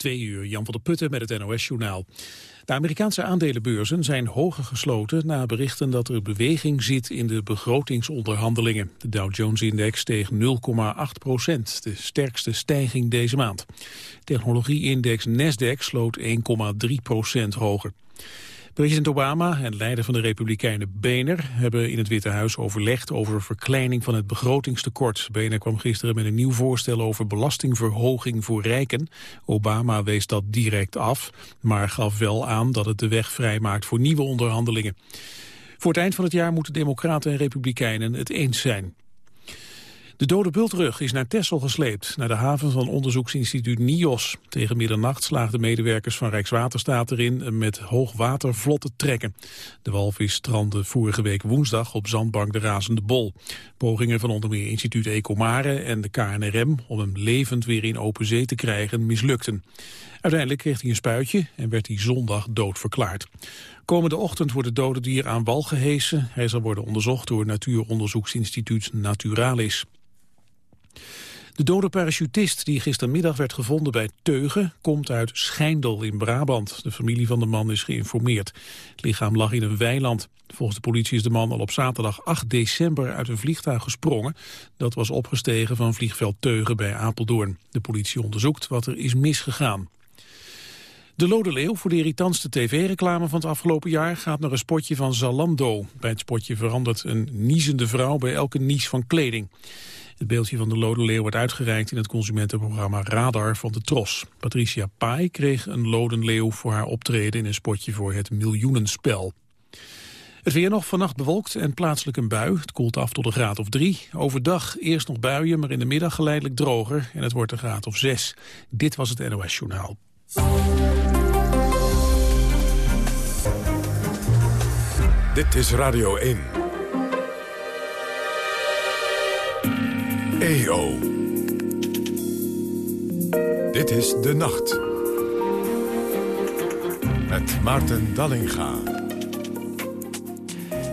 Twee uur, Jan van der Putten met het NOS-journaal. De Amerikaanse aandelenbeurzen zijn hoger gesloten na berichten dat er beweging zit in de begrotingsonderhandelingen. De Dow Jones-index steeg 0,8 procent, de sterkste stijging deze maand. Technologie-index Nasdaq sloot 1,3 procent hoger. President Obama en leider van de Republikeinen Boehner hebben in het Witte Huis overlegd over verkleining van het begrotingstekort. Boehner kwam gisteren met een nieuw voorstel over belastingverhoging voor rijken. Obama wees dat direct af, maar gaf wel aan dat het de weg vrijmaakt voor nieuwe onderhandelingen. Voor het eind van het jaar moeten democraten en republikeinen het eens zijn. De dode bultrug is naar Texel gesleept, naar de haven van onderzoeksinstituut NIOS. Tegen middernacht slaagden medewerkers van Rijkswaterstaat erin met hoogwater vlot te trekken. De walvis strandde vorige week woensdag op zandbank de Razende Bol. Pogingen van onder meer instituut Ecomare en de KNRM om hem levend weer in open zee te krijgen mislukten. Uiteindelijk kreeg hij een spuitje en werd hij zondag doodverklaard. Komende ochtend wordt het dode dier aan wal gehesen. Hij zal worden onderzocht door natuuronderzoeksinstituut Naturalis. De dode parachutist die gistermiddag werd gevonden bij Teugen komt uit Schijndel in Brabant. De familie van de man is geïnformeerd. Het lichaam lag in een weiland. Volgens de politie is de man al op zaterdag 8 december uit een vliegtuig gesprongen. Dat was opgestegen van vliegveld Teugen bij Apeldoorn. De politie onderzoekt wat er is misgegaan. De Lode Leeuw voor de irritantste tv-reclame van het afgelopen jaar gaat naar een spotje van Zalando. Bij het spotje verandert een niezende vrouw bij elke nies van kleding. Het beeldje van de Lode Leeuw wordt uitgereikt in het consumentenprogramma Radar van de Tros. Patricia Pai kreeg een Lodenleeuw voor haar optreden in een spotje voor het Miljoenenspel. Het weer nog vannacht bewolkt en plaatselijk een bui. Het koelt af tot een graad of drie. Overdag eerst nog buien, maar in de middag geleidelijk droger. En het wordt een graad of zes. Dit was het NOS Journaal. Dit is Radio 1. EO. Dit is De Nacht. Met Maarten Dallinga.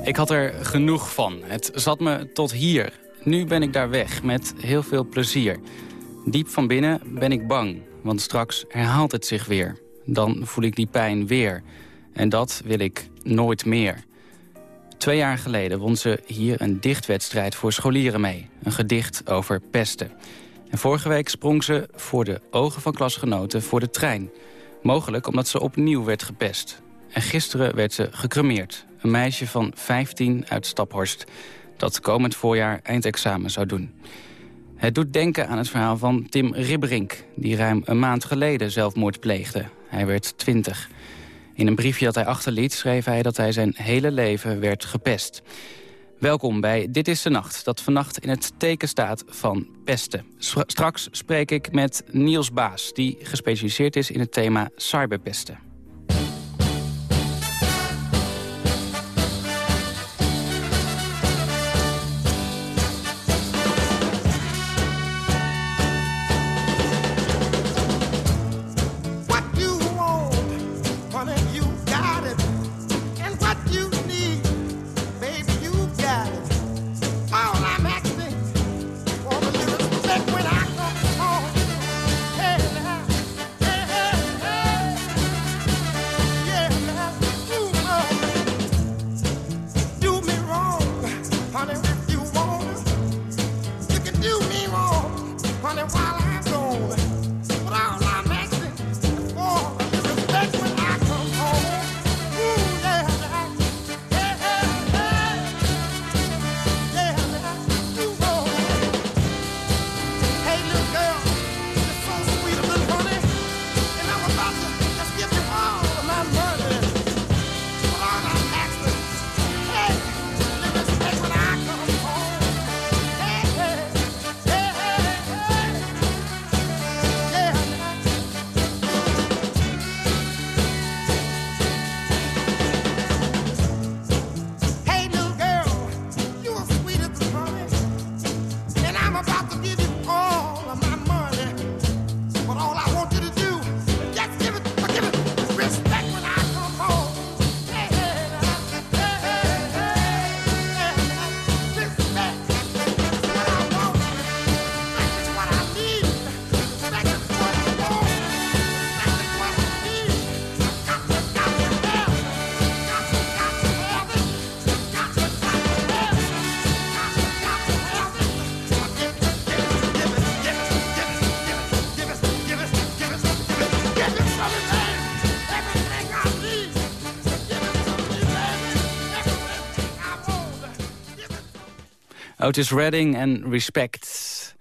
Ik had er genoeg van. Het zat me tot hier. Nu ben ik daar weg, met heel veel plezier. Diep van binnen ben ik bang, want straks herhaalt het zich weer. Dan voel ik die pijn weer. En dat wil ik nooit meer. Twee jaar geleden won ze hier een dichtwedstrijd voor scholieren mee. Een gedicht over pesten. En vorige week sprong ze voor de ogen van klasgenoten voor de trein. Mogelijk omdat ze opnieuw werd gepest. En gisteren werd ze gecremeerd. Een meisje van 15 uit Staphorst dat komend voorjaar eindexamen zou doen. Het doet denken aan het verhaal van Tim Ribberink... die ruim een maand geleden zelfmoord pleegde. Hij werd 20. In een briefje dat hij achterliet schreef hij dat hij zijn hele leven werd gepest. Welkom bij Dit is de Nacht, dat vannacht in het teken staat van pesten. Straks spreek ik met Niels Baas, die gespecialiseerd is in het thema cyberpesten. Otis Redding en Respect.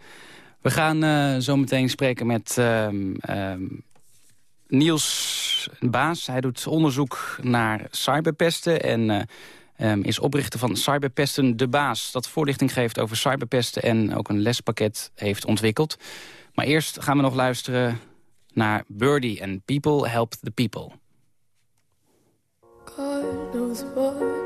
We gaan uh, zo meteen spreken met um, um, Niels Baas. Hij doet onderzoek naar cyberpesten en uh, um, is oprichter van Cyberpesten De Baas. Dat voorlichting geeft over cyberpesten en ook een lespakket heeft ontwikkeld. Maar eerst gaan we nog luisteren naar Birdie en People Help the People. God knows what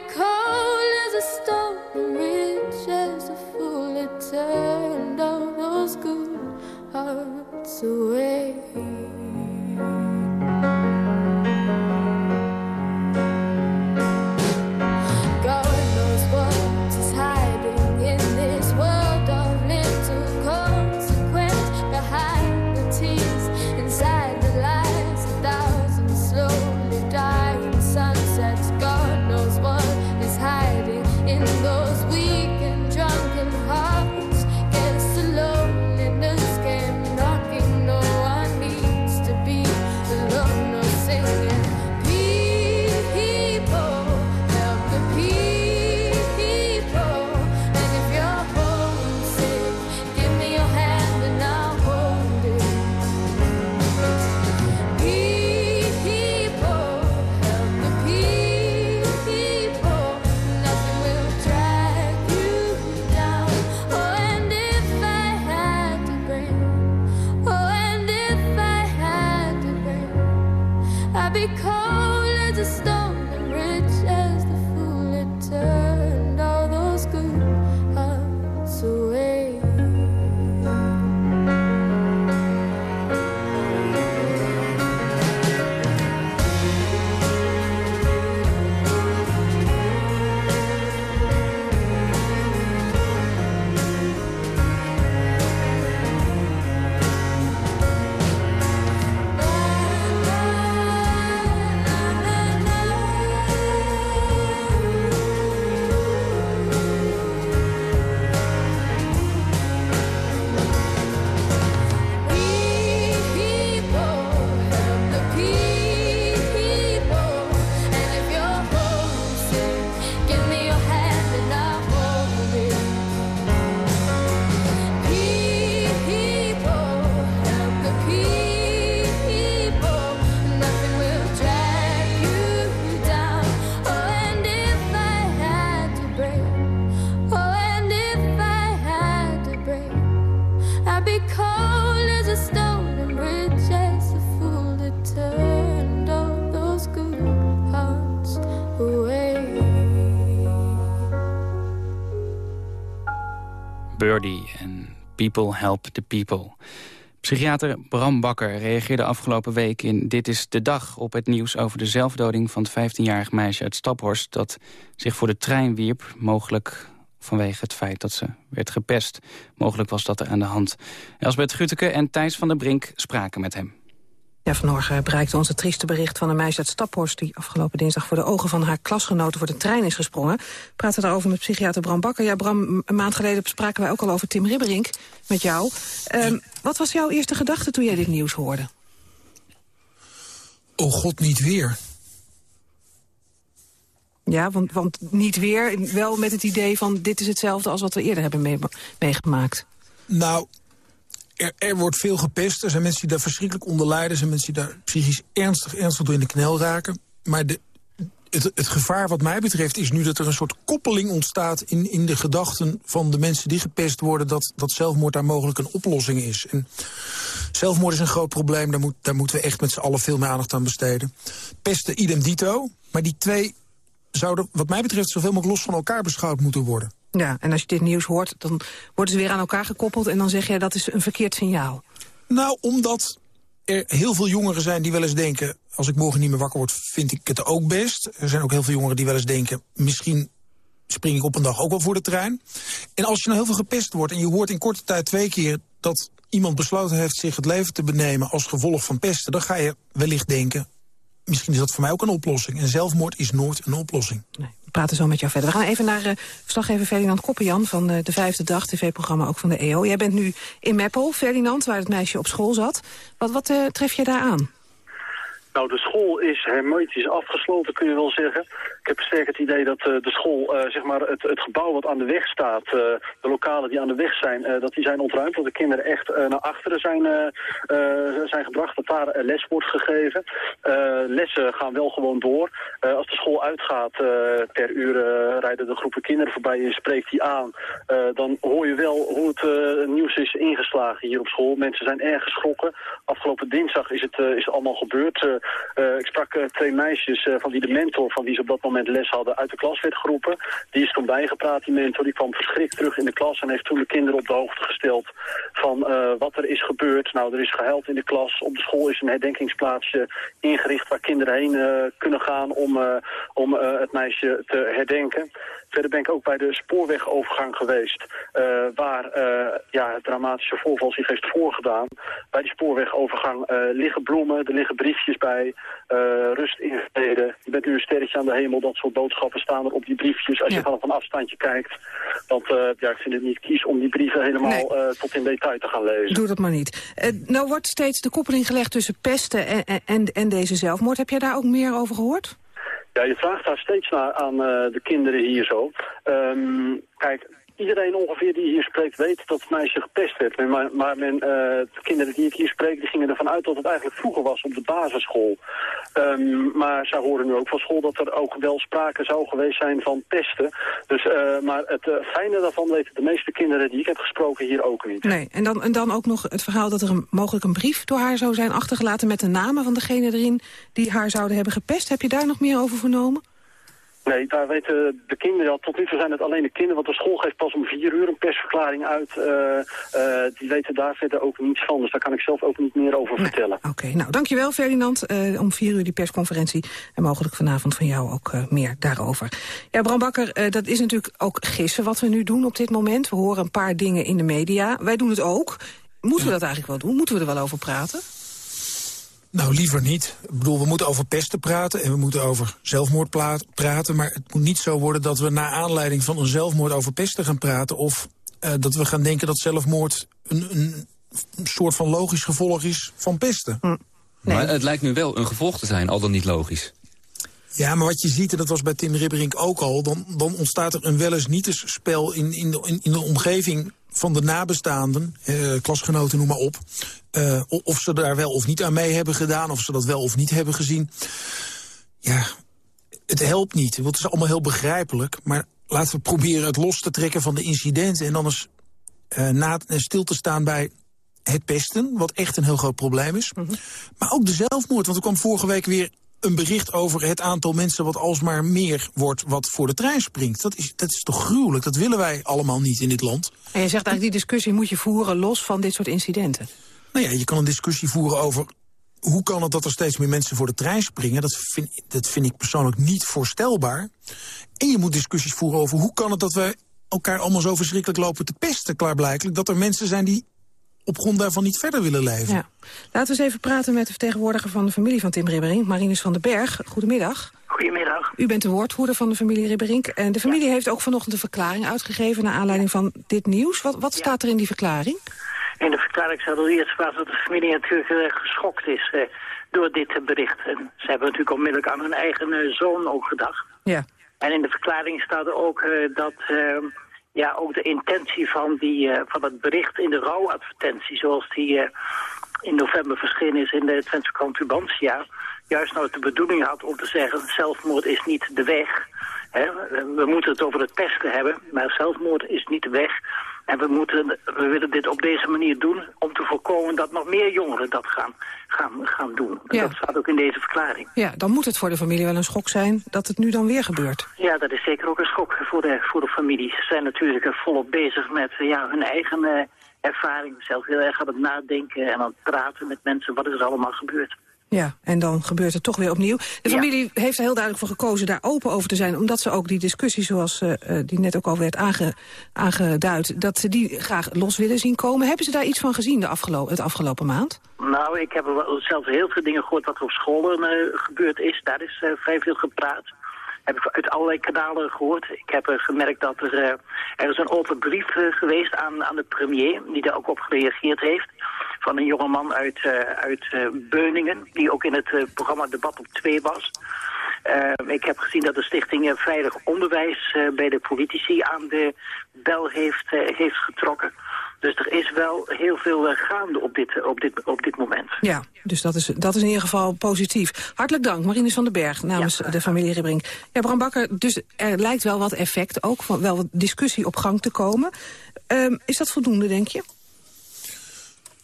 be cold as a stone and rich as a fool. It turned all those good hearts away. En People Help the People. Psychiater Bram Bakker reageerde afgelopen week in Dit is de Dag... op het nieuws over de zelfdoding van het 15-jarig meisje uit Staphorst... dat zich voor de trein wierp, mogelijk vanwege het feit dat ze werd gepest. Mogelijk was dat er aan de hand. Elsbeth Gutteke en Thijs van der Brink spraken met hem. Ja, vanmorgen bereikte ons het trieste bericht van een meisje uit Staphorst... die afgelopen dinsdag voor de ogen van haar klasgenoten voor de trein is gesprongen. We praten daarover met psychiater Bram Bakker. Ja, Bram, een maand geleden spraken wij ook al over Tim Ribberink met jou. Um, wat was jouw eerste gedachte toen jij dit nieuws hoorde? Oh god, niet weer. Ja, want, want niet weer, wel met het idee van dit is hetzelfde als wat we eerder hebben meegemaakt. Nou, er, er, wordt veel gepest. Er zijn mensen die daar verschrikkelijk onder lijden. Er zijn mensen die daar psychisch ernstig, ernstig door in de knel raken. Maar de, het, het gevaar wat mij betreft is nu dat er een soort koppeling ontstaat... in, in de gedachten van de mensen die gepest worden... dat, dat zelfmoord daar mogelijk een oplossing is. En zelfmoord is een groot probleem, daar, moet, daar moeten we echt met z'n allen veel meer aandacht aan besteden. Pesten idem dito, maar die twee zouden wat mij betreft zoveel mogelijk los van elkaar beschouwd moeten worden. Ja, en als je dit nieuws hoort, dan worden ze weer aan elkaar gekoppeld... en dan zeg je dat is een verkeerd signaal. Nou, omdat er heel veel jongeren zijn die wel eens denken... als ik morgen niet meer wakker word, vind ik het ook best. Er zijn ook heel veel jongeren die wel eens denken... misschien spring ik op een dag ook wel voor de trein. En als je nou heel veel gepest wordt en je hoort in korte tijd twee keer... dat iemand besloten heeft zich het leven te benemen als gevolg van pesten... dan ga je wellicht denken, misschien is dat voor mij ook een oplossing. En zelfmoord is nooit een oplossing. Nee, praten zo met jou verder. We gaan even naar uh, verslaggever Ferdinand Koppenjan van uh, de Vijfde Dag, tv-programma ook van de EO. Jij bent nu in Meppel, Ferdinand, waar het meisje op school zat. Wat, wat uh, tref je daar aan? Nou, de school is hermetisch afgesloten, kun je wel zeggen. Ik heb sterk het idee dat uh, de school, uh, zeg maar het, het gebouw wat aan de weg staat, uh, de lokalen die aan de weg zijn, dat die zijn ontruimd. Dat de kinderen echt naar achteren zijn, zijn gebracht, dat daar les wordt gegeven. lessen gaan wel gewoon door. als de school uitgaat, per uur rijden de groepen kinderen voorbij en spreekt die aan. dan hoor je wel hoe het nieuws is ingeslagen hier op school. Mensen zijn erg geschrokken. Afgelopen dinsdag is het, is het allemaal gebeurd. Uh, ik sprak uh, twee meisjes uh, van wie de mentor van wie ze op dat moment les hadden uit de klas werd geroepen. Die is toen bijgepraat, die mentor. Die kwam verschrikt terug in de klas en heeft toen de kinderen op de hoogte gesteld van wat er is gebeurd. Nou, er is gehuild in de klas. Op de school is een herdenkingsplaatsje ingericht waar kinderen heen kunnen gaan om, om het meisje te herdenken. Verder ben ik ook bij de spoorwegovergang geweest, uh, waar uh, ja, het dramatische voorval zich heeft voorgedaan. Bij die spoorwegovergang uh, liggen bloemen, er liggen briefjes bij, rust in. Je bent nu een sterretje aan de hemel, dat soort boodschappen staan er op die briefjes als ja. je van een afstandje kijkt. Want ja, ik vind het niet kies om die brieven helemaal nee. tot in detail te gaan lezen. Doe dat maar niet. nou wordt steeds de koppeling gelegd tussen pesten en, en, en deze zelfmoord. Heb jij daar ook meer over gehoord? Ja, je vraagt daar steeds naar aan uh, de kinderen hier zo. Um, kijk, iedereen ongeveer die hier spreekt weet dat het meisje gepest werd. Maar, maar men, uh, de kinderen die ik hier spreek, die gingen ervan uit dat het eigenlijk vroeger was op de basisschool. Um, maar zij horen nu ook van school dat er ook wel sprake zou geweest zijn van pesten. Dus, uh, maar het uh, fijne daarvan weten de meeste kinderen die ik heb gesproken hier ook niet. Nee, en dan, en dan ook nog het verhaal dat er mogelijk een brief door haar zou zijn achtergelaten met de namen van degene erin die haar zouden hebben gepest. Heb je daar nog meer over vernomen? Nee, daar weten de kinderen, tot nu toe zijn het alleen de kinderen, want de school geeft pas om vier uur een persverklaring uit. Uh, uh, die weten daar verder ook niets van, dus daar kan ik zelf ook niet meer over nee. vertellen. Oké, okay, nou dankjewel Ferdinand. Uh, om vier uur die persconferentie en mogelijk vanavond van jou ook meer daarover. Ja, Bram Bakker, dat is natuurlijk ook gissen wat we nu doen op dit moment. We horen een paar dingen in de media. Wij doen het ook. Moeten we dat eigenlijk wel doen? Moeten we er wel over praten? Nou, liever niet. Ik bedoel, we moeten over pesten praten en we moeten over zelfmoord praten. Maar het moet niet zo worden dat we na aanleiding van een zelfmoord over pesten gaan praten. Of uh, dat we gaan denken dat zelfmoord een, een, soort van logisch gevolg is van pesten. Hm. Nee. Maar het lijkt nu wel een gevolg te zijn, al dan niet logisch. Ja, maar wat je ziet, en dat was bij Tim Ribberink ook al... dan, dan ontstaat er een wel eens niet eens spel in, in, de, in de omgeving van de nabestaanden, eh, klasgenoten, noem maar op... Uh, of ze daar wel of niet aan mee hebben gedaan, of ze dat wel of niet hebben gezien. Ja, het helpt niet. Het is allemaal heel begrijpelijk, maar laten we proberen het los te trekken van de incidenten... en dan eens uh, na, stil te staan bij het pesten, wat echt een heel groot probleem is. Mm -hmm. Maar ook de zelfmoord, want er kwam vorige week weer een bericht over het aantal mensen wat alsmaar meer wordt wat voor de trein springt. Dat is, dat is toch gruwelijk, dat willen wij allemaal niet in dit land. En je zegt eigenlijk die discussie moet je voeren los van dit soort incidenten. Nou ja, je kan een discussie voeren over hoe kan het dat er steeds meer mensen voor de trein springen? Dat vind, dat vind ik persoonlijk niet voorstelbaar. En je moet discussies voeren over hoe kan het dat we elkaar allemaal zo verschrikkelijk lopen te pesten, klaarblijkelijk. Dat er mensen zijn die op grond daarvan niet verder willen leven. Ja. Laten we eens even praten met de vertegenwoordiger van de familie van Tim Ribberink, Marinus van den Berg. Goedemiddag. Goedemiddag. U bent de woordvoerder van de familie Ribberink. En de familie ja. heeft ook vanochtend een verklaring uitgegeven... naar aanleiding van dit nieuws. Wat, wat staat er in die verklaring? In de verklaring staat al eerst plaats dat de familie natuurlijk uh, geschokt is uh, door dit bericht. En ze hebben natuurlijk onmiddellijk aan hun eigen uh, zoon ook gedacht. Ja. En in de verklaring staat er ook dat ja, ook de intentie van, die, van het bericht in de rouwadvertentie, zoals die in november verschenen is in de Twentse krant juist nou de bedoeling had om te zeggen... zelfmoord is niet de weg. Hè? We moeten het over het pesten hebben, maar zelfmoord is niet de weg... En we, moeten, we willen dit op deze manier doen om te voorkomen dat nog meer jongeren dat gaan, gaan, gaan doen. Ja. Dat staat ook in deze verklaring. Ja, dan moet het voor de familie wel een schok zijn dat het nu dan weer gebeurt. Ja, dat is zeker ook een schok voor de, voor de familie. Ze zijn natuurlijk volop bezig met ja, hun eigen uh, ervaring. Zelf heel erg aan het nadenken en aan het praten met mensen. Wat is er allemaal gebeurd? Ja, en dan gebeurt het toch weer opnieuw. De familie heeft er heel duidelijk voor gekozen daar open over te zijn... omdat ze ook die discussie, zoals uh, die net ook al werd aange, aangeduid... dat ze die graag los willen zien komen. Hebben ze daar iets van gezien de afgelo het afgelopen maand? Nou, ik heb zelf heel veel dingen gehoord wat er op scholen uh, gebeurd is. Daar is uh, vrij veel gepraat heb ik uit allerlei kanalen gehoord. Ik heb uh, gemerkt dat er, uh, er is een open brief uh, geweest aan, aan de premier... die daar ook op gereageerd heeft van een jongeman uit, uh, uit uh, Beuningen... die ook in het uh, programma Debat op 2 was. ik heb gezien dat de stichting Veilig Onderwijs... bij de politici aan de bel heeft, heeft getrokken. Dus er is wel heel veel gaande op dit, op, dit, op dit moment. Ja, dus dat is, dat is in ieder geval positief. Hartelijk dank, Marinus van den Berg, namens ja. de familie Ribbrink. Ja, Bram Bakker, dus er lijkt wel wat effect ook, van, wel wat discussie op gang te komen. Um, is dat voldoende, denk je?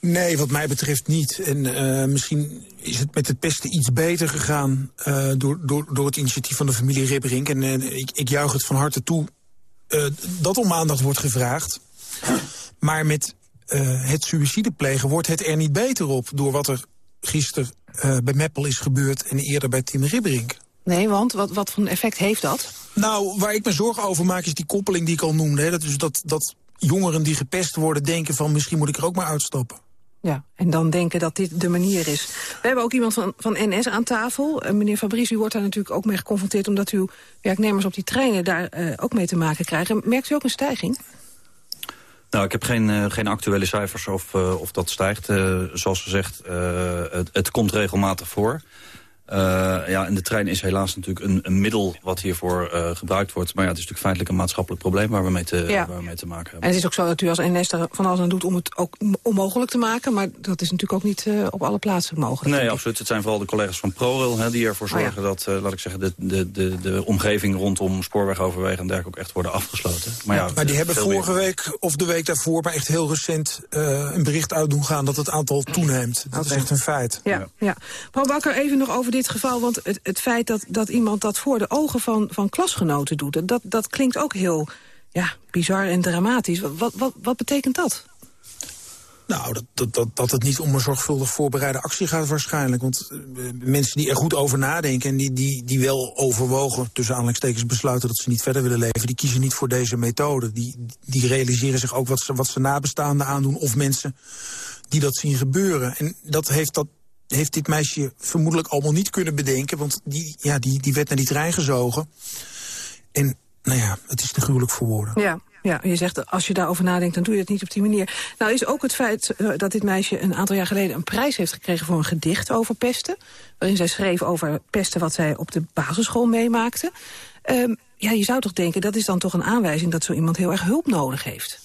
Nee, wat mij betreft niet. En uh, misschien is het met het pesten iets beter gegaan... Uh, door, door, door het initiatief van de familie Ribberink. En uh, ik, ik juich het van harte toe dat om aandacht wordt gevraagd. Maar met het suïcide plegen wordt het er niet beter op... door wat er gisteren bij Meppel is gebeurd en eerder bij Tim Ribberink. Nee, want wat, wat voor een effect heeft dat? Nou, waar ik me zorgen over maak is die koppeling die ik al noemde. Hè. Dat is dat, dat jongeren die gepest worden denken van... misschien moet ik er ook maar uitstappen. Ja, en dan denken dat dit de manier is. We hebben ook iemand van, van NS aan tafel. Uh, meneer Fabrice, u wordt daar natuurlijk ook mee geconfronteerd... omdat uw werknemers op die treinen daar uh, ook mee te maken krijgen. Merkt u ook een stijging? Nou, ik heb geen, uh, geen actuele cijfers of, of dat stijgt. zoals gezegd, het, het komt regelmatig voor. Uh, ja, en de trein is helaas natuurlijk een, een middel wat hiervoor uh, gebruikt wordt. Maar ja, het is natuurlijk feitelijk een maatschappelijk probleem waar we mee te, ja. waar we mee te maken hebben. En het is ook zo dat u als NS er van alles aan doet om het ook onmogelijk te maken. Maar dat is natuurlijk ook niet uh, op alle plaatsen mogelijk. Nee, absoluut. Het zijn vooral de collega's van ProRail hè, die ervoor zorgen oh, ja. dat, laat ik zeggen, de, de, de, de omgeving rondom spoorwegoverwegen en dergelijke ook echt worden afgesloten. Maar, ja, maar die hebben vorige week of de week daarvoor, maar echt heel recent, een bericht uit doen gaan dat het aantal toeneemt. Dat is echt een feit. Ja, ja. ja. Mevrouw Bakker, even nog over dit geval, want het, het feit dat, dat iemand dat voor de ogen van, van klasgenoten doet... dat, dat klinkt ook heel ja, bizar en dramatisch. Wat, wat, wat betekent dat? Nou, dat, dat, dat, dat het niet om een zorgvuldig voorbereide actie gaat waarschijnlijk. Want uh, mensen die er goed over nadenken en die, die, die wel overwogen... tussen aanleidingstekens besluiten dat ze niet verder willen leven... die kiezen niet voor deze methode. Die, die realiseren zich ook wat ze, wat ze nabestaanden aandoen... of mensen die dat zien gebeuren. En dat heeft dat heeft dit meisje vermoedelijk allemaal niet kunnen bedenken. Want die, ja, die, die werd naar die trein gezogen. En nou ja, het is te gruwelijk voor woorden. Ja, ja, je zegt als je daarover nadenkt, dan doe je het niet op die manier. Nou is ook het feit uh, dat dit meisje een aantal jaar geleden een prijs heeft gekregen voor een gedicht over pesten. Waarin zij schreef over pesten wat zij op de basisschool meemaakte. Um, ja, je zou toch denken, dat is dan toch een aanwijzing dat zo iemand heel erg hulp nodig heeft.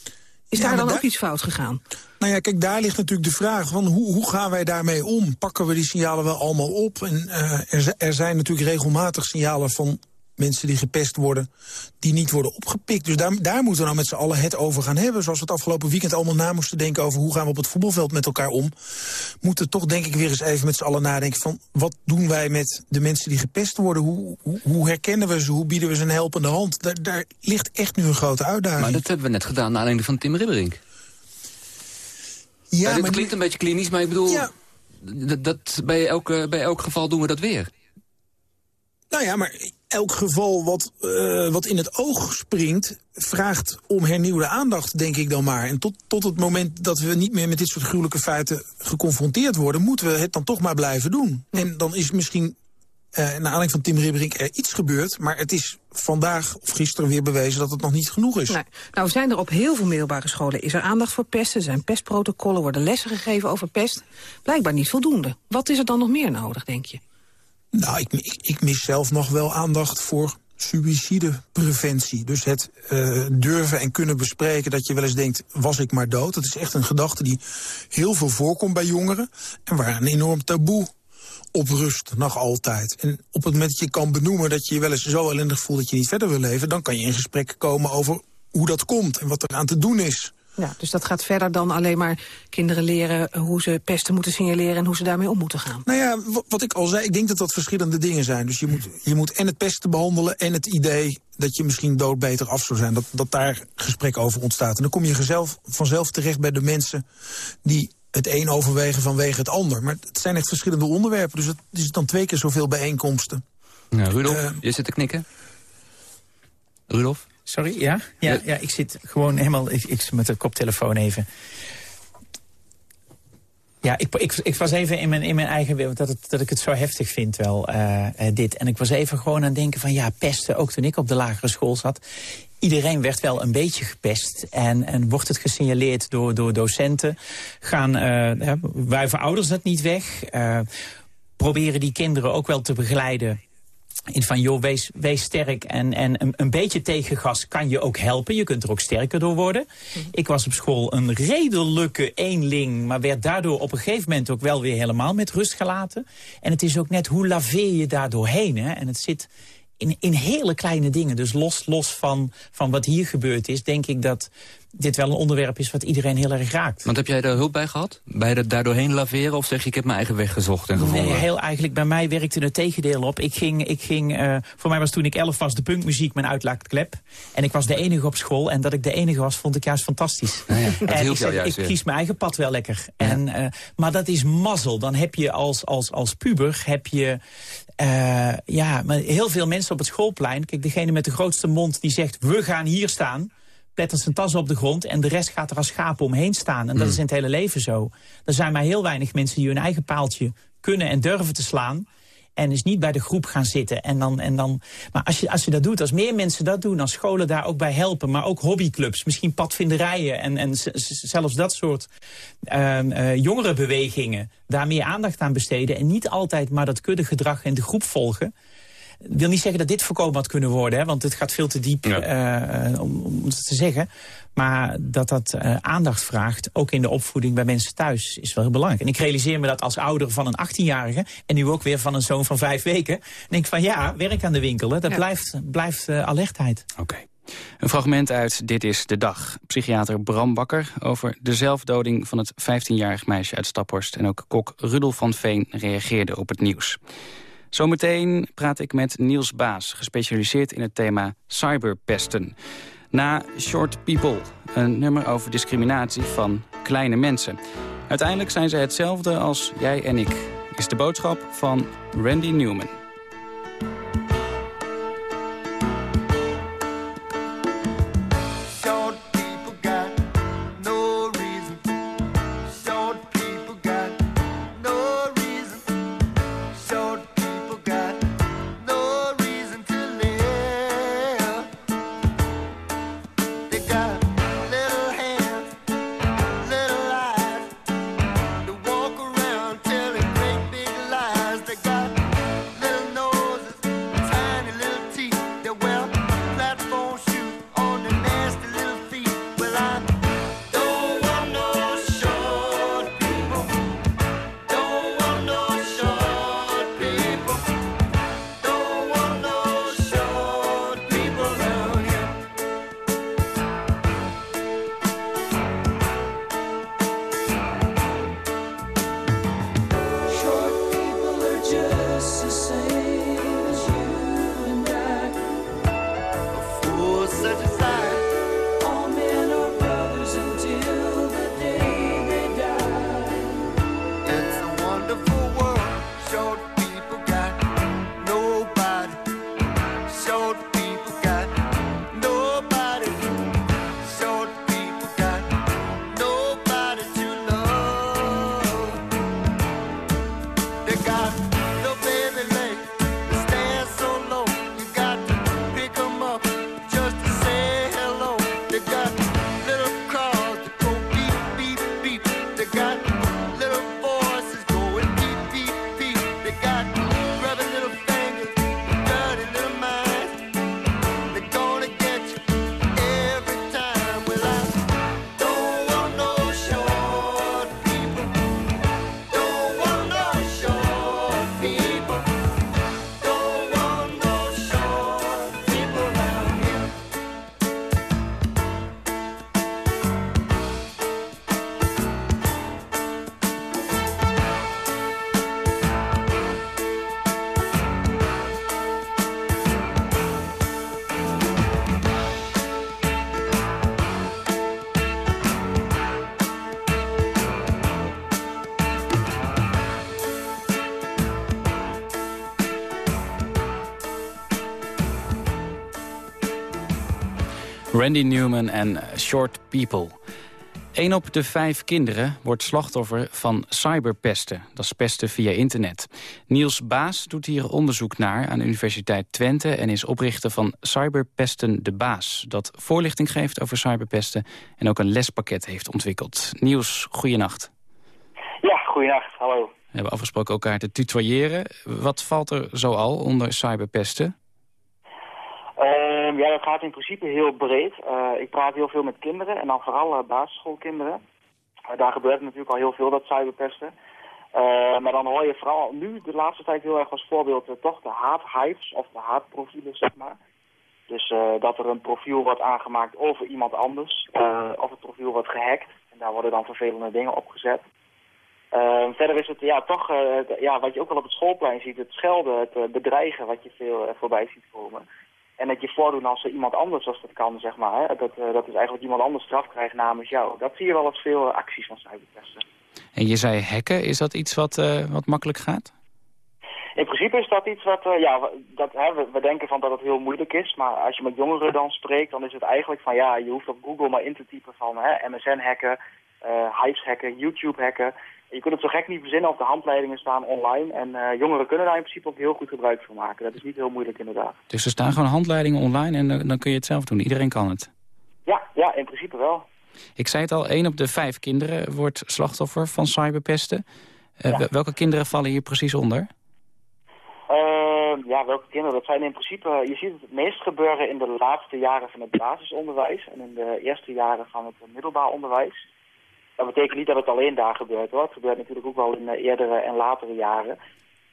Is ja, daar dan ook iets fout gegaan? Nou ja, kijk, daar ligt natuurlijk de vraag van hoe, hoe gaan wij daarmee om? Pakken we die signalen wel allemaal op? En uh, er, er zijn natuurlijk regelmatig signalen van mensen die gepest worden, die niet worden opgepikt. Dus daar, daar moeten we nou met z'n allen het over gaan hebben. Zoals we het afgelopen weekend allemaal na moesten denken over hoe gaan we op het voetbalveld met elkaar om. Moeten toch denk ik weer eens even met z'n allen nadenken van wat doen wij met de mensen die gepest worden? Hoe, hoe, hoe herkennen we ze? Hoe bieden we ze een helpende hand? Daar, daar, ligt echt nu een grote uitdaging. Maar dat hebben we net gedaan naar aanleiding van Tim Ribberink. Ja, ja dit klinkt een beetje klinisch, maar ik bedoel... Ja. Dat, bij, elke, bij elk geval doen we dat weer. Nou ja, maar elk geval wat, uh, wat in het oog springt... vraagt om hernieuwde aandacht, denk ik dan maar. En tot, tot het moment dat we niet meer met dit soort gruwelijke feiten geconfronteerd worden... moeten we het dan toch maar blijven doen. En dan is misschien uh, naar aanleiding van Tim Ribberink er iets gebeurd... maar het is vandaag of gisteren weer bewezen dat het nog niet genoeg is. Nou zijn er op heel veel middelbare scholen is er aandacht voor pesten. Zijn pestprotocollen, worden lessen gegeven over pest. Blijkbaar niet voldoende. Wat is er dan nog meer nodig, denk je? Nou, ik, ik, mis zelf nog wel aandacht voor suïcidepreventie. Dus het uh, durven en kunnen bespreken dat je wel eens denkt... was ik maar dood. Dat is echt een gedachte die heel veel voorkomt bij jongeren... en waar een enorm taboe op rust, nog altijd. En op het moment dat je kan benoemen dat je je wel eens zo ellendig voelt... dat je niet verder wil leven, dan kan je in gesprek komen over hoe dat komt... en wat er aan te doen is. Ja, dus dat gaat verder dan alleen maar kinderen leren hoe ze pesten moeten signaleren en hoe ze daarmee om moeten gaan. Nou ja, wat ik al zei, ik denk dat dat verschillende dingen zijn. Dus je moet, je moet en het pesten behandelen en het idee dat je misschien dood beter af zou zijn. Dat, dat daar gesprek over ontstaat. En dan kom je vanzelf, vanzelf terecht bij de mensen die het een overwegen vanwege het ander. Maar het zijn echt verschillende onderwerpen. Dus het is dan twee keer zoveel bijeenkomsten. Ja, Rudolf, uh, je zit te knikken. Rudolf? Sorry, ja? Ja, ja ik zit gewoon helemaal... Ik, ik met de koptelefoon even. Ja, ik, ik, ik, was even in mijn, in mijn eigen wereld dat, het, dat ik het zo heftig vind wel, uh, uh, dit. En ik was even gewoon aan het denken van ja, pesten, ook toen ik op de lagere school zat. Iedereen werd wel een beetje gepest en, en wordt het gesignaleerd door, door docenten. Gaan, uh, wuiven ouders dat niet weg? proberen die kinderen ook wel te begeleiden in van, joh, wees, wees sterk en, en een, een, beetje tegengas kan je ook helpen. Je kunt er ook sterker door worden. Mhm. Ik was op school een redelijke eenling, maar werd daardoor op een gegeven moment ook wel weer helemaal met rust gelaten. En het is ook net, hoe laveer je daar doorheen? Hè? En het zit in, in hele kleine dingen. Dus los, los van, van wat hier gebeurd is, denk ik dat dit wel een onderwerp is wat iedereen heel erg raakt. Want heb jij daar hulp bij gehad? Bij het daardoorheen laveren? Of zeg je, ik heb mijn eigen weg gezocht en gevonden? Nee, heel eigenlijk. Bij mij werkte het tegendeel op. Ik ging, ik ging uh, voor mij was toen ik elf was de punkmuziek mijn uitlaatklep. En ik was de enige op school. En dat ik de enige was, vond ik juist fantastisch. Ja, ja, en ik, zeg, ik kies mijn eigen pad wel lekker. En, uh, maar dat is mazzel. Dan heb je als, als, als puber, heb je... Uh, ja, maar heel veel mensen op het schoolplein. Kijk, degene met de grootste mond die zegt, we gaan hier staan plettert zijn tas op de grond... en de rest gaat er als schapen omheen staan. En dat mm. is in het hele leven zo. Er zijn maar heel weinig mensen die hun eigen paaltje kunnen en durven te slaan... En is niet bij de groep gaan zitten. En dan, en dan, maar als je, als je dat doet, als meer mensen dat doen... als scholen daar ook bij helpen, maar ook hobbyclubs... misschien padvinderijen en, en zelfs dat soort uh, uh, jongerenbewegingen... daar meer aandacht aan besteden... en niet altijd maar dat kuddegedrag in de groep volgen wil niet zeggen dat dit voorkomen had kunnen worden, hè, want het gaat veel te diep ja. uh, om, om het te zeggen. Maar dat dat uh, aandacht vraagt, ook in de opvoeding bij mensen thuis, is wel heel belangrijk. En ik realiseer me dat als ouder van een 18-jarige... en nu ook weer van een zoon van vijf weken... denk ik van ja, werk aan de winkel, hè, dat ja. blijft, blijft uh, alertheid. Oké. Okay. Een fragment uit Dit is de Dag. Psychiater Bram Bakker over de zelfdoding van het 15-jarig meisje uit Staphorst. En ook kok Rudolf van Veen reageerde op het nieuws. Zometeen praat ik met Niels Baas, gespecialiseerd in het thema cyberpesten. Na Short People, een nummer over discriminatie van kleine mensen. Uiteindelijk zijn ze hetzelfde als jij en ik, is de boodschap van Randy Newman. Randy Newman en Short People. Een op de vijf kinderen wordt slachtoffer van cyberpesten. Dat is pesten via internet. Niels Baas doet hier onderzoek naar aan de Universiteit Twente... en is oprichter van Cyberpesten de Baas... dat voorlichting geeft over cyberpesten... en ook een lespakket heeft ontwikkeld. Niels, goeienacht. Ja, goeienacht. Hallo. We hebben afgesproken elkaar te tutoyeren. Wat valt er zoal onder cyberpesten? Ehm, ja, dat gaat in principe heel breed. Uh, ik praat heel veel met kinderen en dan vooral uh, basisschoolkinderen. Uh, daar gebeurt natuurlijk al heel veel, dat cyberpesten. maar dan hoor je vooral nu de laatste tijd heel erg als voorbeeld toch de haathives of de haatprofielen, zeg maar. Dus dat er een profiel wordt aangemaakt over iemand anders of het profiel wordt gehackt. En daar worden dan vervelende dingen op gezet. Ehm, verder is het ja, toch, ja, wat je ook wel op het schoolplein ziet, het schelden, het bedreigen wat je veel voorbij ziet komen. En het je voordoen als iemand anders als dat kan, zeg maar. Hè? Dat, uh, dat is eigenlijk iemand anders straf krijgt namens jou. Dat zie je wel als veel acties van cyberpesten. En je zei hacken, is dat iets wat, uh, wat makkelijk gaat? In principe is dat iets wat, uh, ja, dat, hè, we, we, denken van dat het heel moeilijk is. Maar als je met jongeren dan spreekt, dan is het eigenlijk van ja, je hoeft op Google maar in te typen van hè, MSN hacken, Hives hacken, YouTube hacken. Je kunt het zo gek niet verzinnen of de handleidingen staan online. En uh, jongeren kunnen daar in principe ook heel goed gebruik van maken. Dat is niet heel moeilijk inderdaad. Dus er staan gewoon handleidingen online en uh, dan kun je het zelf doen. Iedereen kan het? Ja, ja in principe wel. Ik zei het al, één op de vijf kinderen wordt slachtoffer van cyberpesten. Uh, ja. Welke kinderen vallen hier precies onder? Ehm, ja, welke kinderen? Dat zijn in principe... Je ziet het het meest gebeuren in de laatste jaren van het basisonderwijs... en in de eerste jaren van het middelbaar onderwijs. Dat betekent niet dat het alleen daar gebeurt hoor. Het gebeurt natuurlijk ook wel in uh, eerdere en latere jaren.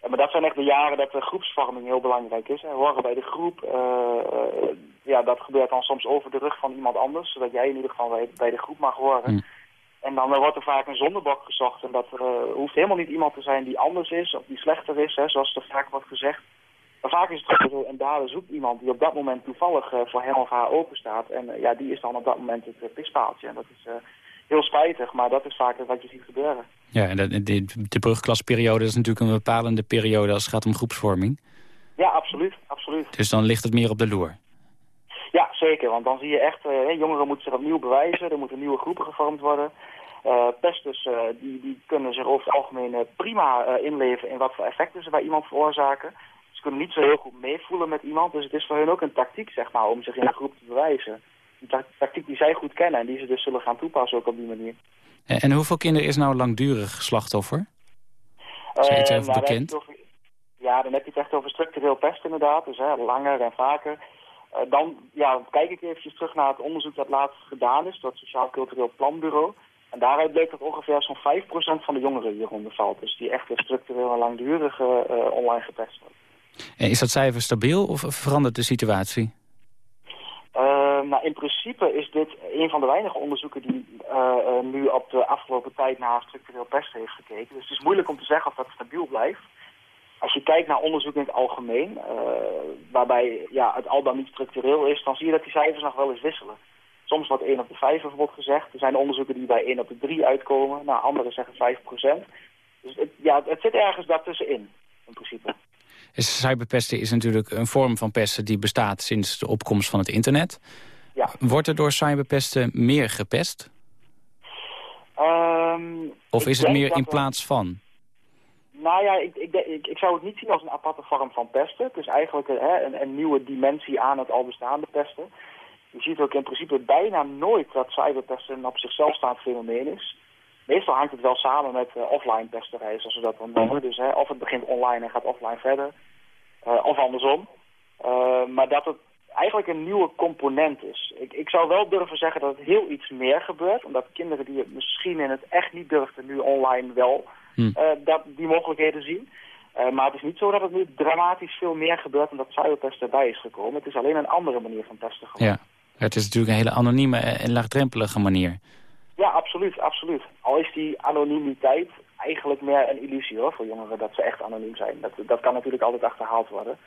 Uh, maar dat zijn echt de jaren dat de groepsvorming heel belangrijk is. Hè. Horen bij de groep, uh, ja, dat gebeurt dan soms over de rug van iemand anders. Zodat jij in ieder geval bij, bij de groep mag horen. Mm. En dan wordt er vaak een zondebok gezocht. En dat hoeft helemaal niet iemand te zijn die anders is of die slechter is, hè, zoals er vaak wordt gezegd. Maar vaak is het zo, en daar zoekt iemand die op dat moment toevallig voor hem of haar open staat. En ja, die is dan op dat moment het pispaaltje. En dat is heel spijtig, maar dat is vaak wat je ziet gebeuren. Ja, en de, de, de brugklasperiode is natuurlijk een bepalende periode als het gaat om groepsvorming. Ja, absoluut, absoluut. Dus dan ligt het meer op de loer? Ja, zeker, want dan zie je echt, uh, jongeren moeten zich opnieuw bewijzen, er moeten nieuwe groepen gevormd worden. Uh, pesters uh, die, die kunnen zich over het algemeen prima inleven in wat voor effecten ze bij iemand veroorzaken. Ze kunnen niet zo heel goed meevoelen met iemand, dus het is voor hun ook een tactiek, zeg maar, om zich in een groep te bewijzen tactiek die zij goed kennen en die ze dus zullen gaan toepassen ook op die manier. En hoeveel kinderen is nou langdurig slachtoffer? Is er iets uh, nou, bekend? Over, ja, dan heb je het echt over structureel pest inderdaad, dus hè, langer en vaker. Uh, dan ja, kijk ik eventjes terug naar het onderzoek dat laatst gedaan is door het Sociaal Cultureel Planbureau. En daaruit bleek dat ongeveer zo'n 5% van de jongeren hieronder valt. Dus die echt structureel en langdurig uh, online gepest worden. En is dat cijfer stabiel of verandert de situatie? Uh, nou, in principe is dit een van de weinige onderzoeken die uh, uh, nu op de afgelopen tijd naar structureel pesten heeft gekeken. Dus het is moeilijk om te zeggen of dat stabiel blijft. Als je kijkt naar onderzoek in het algemeen, waarbij ja, het al dan niet structureel is, dan zie je dat die cijfers nog wel eens wisselen. Soms wordt 1 op de 5 bijvoorbeeld gezegd. Er zijn onderzoeken die bij 1 op de 3 uitkomen. Nou, anderen zeggen 5 Dus het, ja, het zit ergens daartussenin, in principe. Cyberpesten is natuurlijk een vorm van pesten die bestaat sinds de opkomst van het internet. Ja. Wordt er door cyberpesten meer gepest? Um, of is het meer in plaats van? Nou ja, ik, ik, ik, ik, zou het niet zien als een aparte vorm van pesten. Het is eigenlijk hè, een, een, nieuwe dimensie aan het al bestaande pesten. Je ziet ook in principe bijna nooit dat cyberpesten een op zichzelf staand fenomeen is. Meestal hangt het wel samen met uh, offline pesterij, zoals we dat dan noemen. Dus hè, of het begint online en gaat offline verder, of andersom. Uh, maar dat het eigenlijk een nieuwe component is. Ik, ik zou wel durven zeggen dat het heel iets meer gebeurt. Omdat kinderen die het misschien in het echt niet durfden, nu online wel hm. dat, die mogelijkheden zien. maar het is niet zo dat het nu dramatisch veel meer gebeurt en dat cyberpest erbij is gekomen. Het is alleen een andere manier van testen geworden. Ja, het is natuurlijk een hele anonieme en laagdrempelige manier. Ja, absoluut, absoluut. Al is die anonimiteit eigenlijk meer een illusie hoor, voor jongeren dat ze echt anoniem zijn. Dat, dat kan natuurlijk altijd achterhaald worden.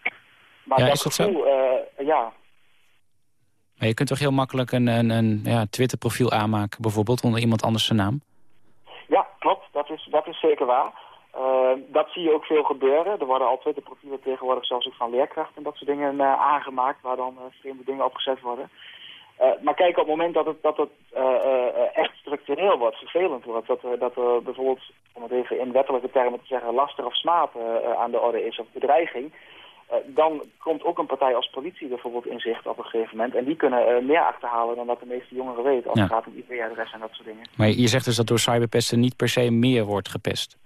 Maar ja, dat is dat gevoel, zo? Uh, ja. Maar je kunt toch heel makkelijk een, een, een ja, Twitter-profiel aanmaken, bijvoorbeeld, onder iemand anders zijn naam? Ja, klopt. Dat is, dat is zeker waar. Uh, dat zie je ook veel gebeuren. Er worden al Twitter-profielen tegenwoordig zelfs ook van leerkrachten en dat soort dingen uh, aangemaakt, waar dan vreemde dingen opgezet worden. Maar kijk, op het moment dat het, dat het echt structureel wordt, vervelend wordt, dat, dat er bijvoorbeeld, om het even in wettelijke termen te zeggen, laster of smaad aan de orde is of bedreiging, dan komt ook een partij als politie bijvoorbeeld in zicht op een gegeven moment. En die kunnen meer achterhalen dan dat de meeste jongeren weten als het gaat om IP-adres en dat soort dingen. Maar je zegt dus dat door cyberpesten niet per se meer wordt gepest?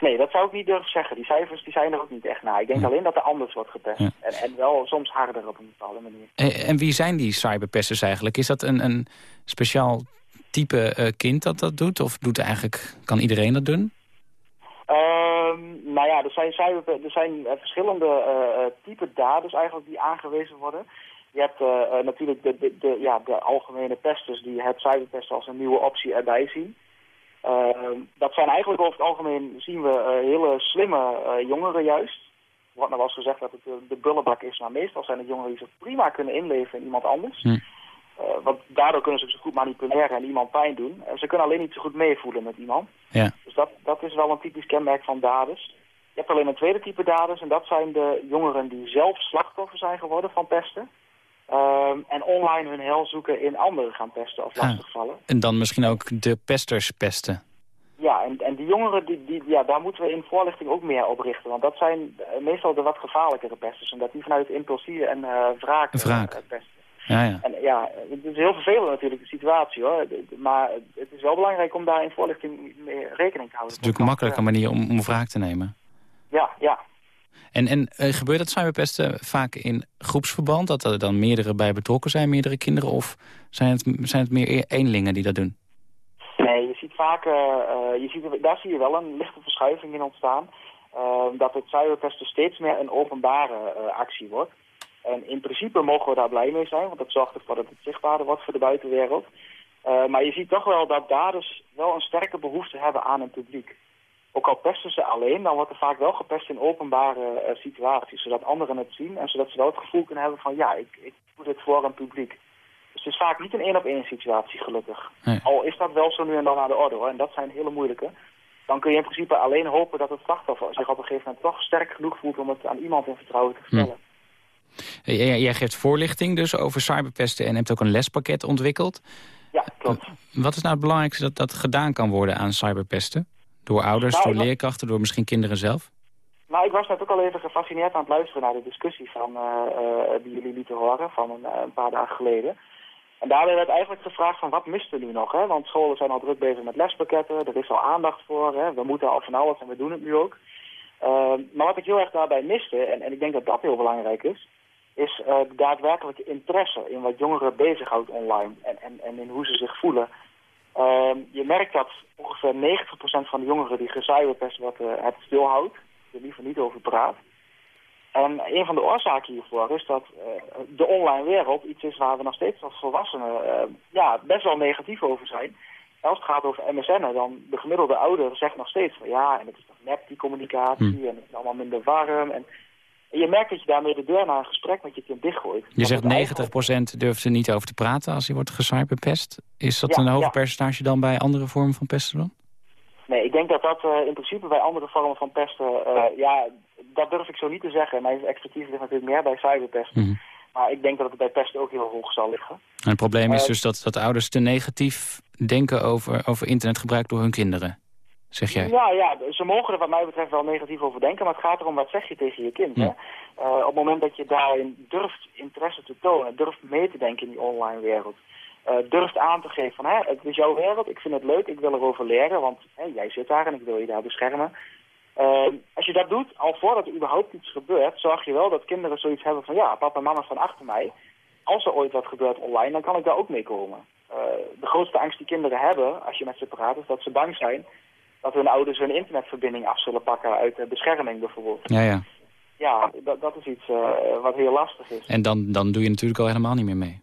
Nee, dat zou ik niet durven zeggen. Die cijfers die zijn er ook niet echt naar. Ik denk alleen dat er anders wordt gepest. En, en wel soms harder op een bepaalde manier. En, en wie zijn die cyberpesters eigenlijk? Is dat een, een speciaal type uh, kind dat dat doet? Of doet eigenlijk, kan iedereen dat doen? Um, nou ja, er zijn, cyber, er zijn eh, verschillende uh, type daders eigenlijk die aangewezen worden. Je hebt uh, natuurlijk de, de, de, ja, de algemene pesters die het cyberpesten als een nieuwe optie erbij zien. Ehm, dat zijn eigenlijk over het algemeen zien we uh, hele slimme uh, jongeren juist. Er wordt nog wel eens gezegd dat het de, de bullenbak is, maar meestal zijn het jongeren die zich prima kunnen inleven in iemand anders. Hm. Uh, want daardoor kunnen ze zich goed manipuleren en iemand pijn doen. ze kunnen alleen niet zo goed meevoelen met iemand. Ja. Dus dat, dat is wel een typisch kenmerk van daders. Je hebt alleen een tweede type daders en dat zijn de jongeren die zelf slachtoffer zijn geworden van pesten. Ehm, en online hun hel zoeken in anderen gaan pesten of ah. lastigvallen. En dan misschien ook de pesters pesten. Ja, en, en die jongeren, die, die, ja, daar moeten we in voorlichting ook meer op richten. Want dat zijn eh, meestal de wat gevaarlijkere pesters. Omdat die vanuit impulsie en uh, wraak, wraak. Uh, pesten. Ja, ja. En ja, het is heel vervelend natuurlijk, de situatie hoor. Maar het is wel belangrijk om daar in voorlichting mee rekening te houden. Het is natuurlijk een makkelijke manier om, om wraak te nemen. Ja, ja. En, en uh, gebeurt dat cyberpesten vaak in groepsverband? Dat er dan meerdere bij betrokken zijn, meerdere kinderen? Of zijn het, zijn het meer e-, eenlingen die dat doen? Nee, je ziet vaak, uh, je ziet, daar zie je wel een lichte verschuiving in ontstaan. dat het cyberpesten steeds meer een openbare actie wordt. En in principe mogen we daar blij mee zijn, want dat zorgt ervoor dat het zichtbaarder wordt voor de buitenwereld. maar je ziet toch wel dat daders wel een sterke behoefte hebben aan een publiek. Ook al pesten ze alleen, dan wordt er vaak wel gepest in openbare uh, situaties. Zodat anderen het zien en zodat ze wel het gevoel kunnen hebben van... ja, ik, ik doe dit voor een publiek. Dus het is vaak niet een één-op-één situatie, gelukkig. Al is dat wel zo nu en dan aan de orde, hoor. En dat zijn hele moeilijke. Dan kun je in principe alleen hopen dat het slachtoffer zich op een gegeven moment toch sterk genoeg voelt... om het aan iemand in vertrouwen te vertellen. Hm. Jij geeft voorlichting dus over cyberpesten en hebt ook een lespakket ontwikkeld. Ja, klopt. Wat is nou het belangrijkste dat dat gedaan kan worden aan cyberpesten? Door ouders, nou, door leerkrachten, door misschien kinderen zelf? Nou, ik was net ook al even gefascineerd aan het luisteren naar de discussie van, uh, uh, die jullie lieten horen van een, uh, een, paar dagen geleden. En daarbij werd eigenlijk gevraagd van wat mist er nu nog? Hè? Want scholen zijn al druk bezig met lespakketten, er is al aandacht voor, hè? we moeten al van alles en we doen het nu ook. Ehm, maar wat ik heel erg daarbij miste, en, en ik denk dat dat heel belangrijk is, is de daadwerkelijke interesse in wat jongeren bezighoudt online en, en, en in hoe ze zich voelen. Uh, je merkt dat ongeveer 90% van de jongeren die gecyberpest worden het stilhoudt. Er liever niet over praat. En een van de oorzaken hiervoor is dat uh, de online wereld iets is waar we nog steeds als volwassenen uh, ja, best wel negatief over zijn. Als het gaat over MSN, dan de gemiddelde ouder zegt nog steeds van ja, en het is toch nep die communicatie hm. en het is allemaal minder warm. En je merkt dat je daarmee de deur naar een gesprek met je kind dichtgooit. Je zegt 90% durft er niet over te praten als hij wordt gecyberpest. Is dat een hoger percentage dan bij andere vormen van pesten dan? Nee, ik denk dat dat uh, in principe bij andere vormen van pesten... Uh, ja, dat durf ik zo niet te zeggen. Mijn expertise ligt natuurlijk meer bij cyberpesten. Mm Maar ik denk dat het bij pesten ook heel hoog zal liggen. En het probleem is uh, dus dat, dat ouders te negatief denken over, over internetgebruik door hun kinderen zeg jij? Ja, ja, ze mogen er wat mij betreft wel negatief over denken, maar het gaat erom wat zeg je tegen je kind. Hè? Uh, op het moment dat je daarin durft interesse te tonen, durft mee te denken in die online wereld, uh, durft aan te geven van, hè, het is jouw wereld, ik vind het leuk, ik wil erover leren, want hè, jij zit daar en ik wil je daar beschermen. Uh, als je dat doet, al voordat er überhaupt iets gebeurt, zorg je wel dat kinderen zoiets hebben van, ja, papa en mama staan achter mij. Als er ooit wat gebeurt online, dan kan ik daar ook mee komen. de grootste angst die kinderen hebben, als je met ze praat, is dat ze bang zijn dat hun ouders hun internetverbinding af zullen pakken uit de bescherming bijvoorbeeld. Ja, ja. Ja, dat, dat is iets uh, wat heel lastig is. En dan, dan doe je natuurlijk al helemaal niet meer mee.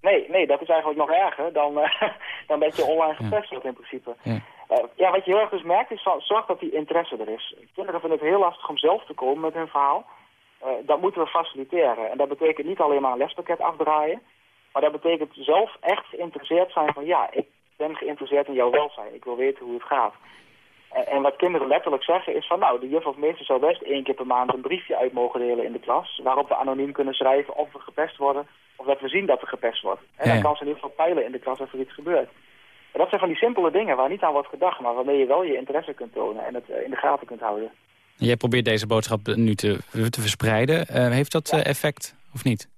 Nee, nee, dat is eigenlijk nog erger dan, uh, dan dat je online gepest wordt in principe. Ja. Uh, ja, wat je heel erg dus merkt is, zorg dat die interesse er is. Kinderen vinden het heel lastig om zelf te komen met hun verhaal. dat moeten we faciliteren. En dat betekent niet alleen maar een lespakket afdraaien. Maar dat betekent zelf echt geïnteresseerd zijn van ja, ik ben geïnteresseerd in jouw welzijn. Ik wil weten hoe het gaat. En, wat kinderen letterlijk zeggen is van nou, de juf of meester zou best één keer per maand een briefje uit mogen delen in de klas. Waarop we anoniem kunnen schrijven of we gepest worden Of dat we zien dat er gepest wordt. En dan kan ze in ieder geval peilen in de klas of er iets gebeurt. En dat zijn van die simpele dingen waar niet aan wordt gedacht, maar waarmee je wel je interesse kunt tonen en het in de gaten kunt houden. Jij probeert deze boodschap nu te, te verspreiden. heeft dat effect of niet?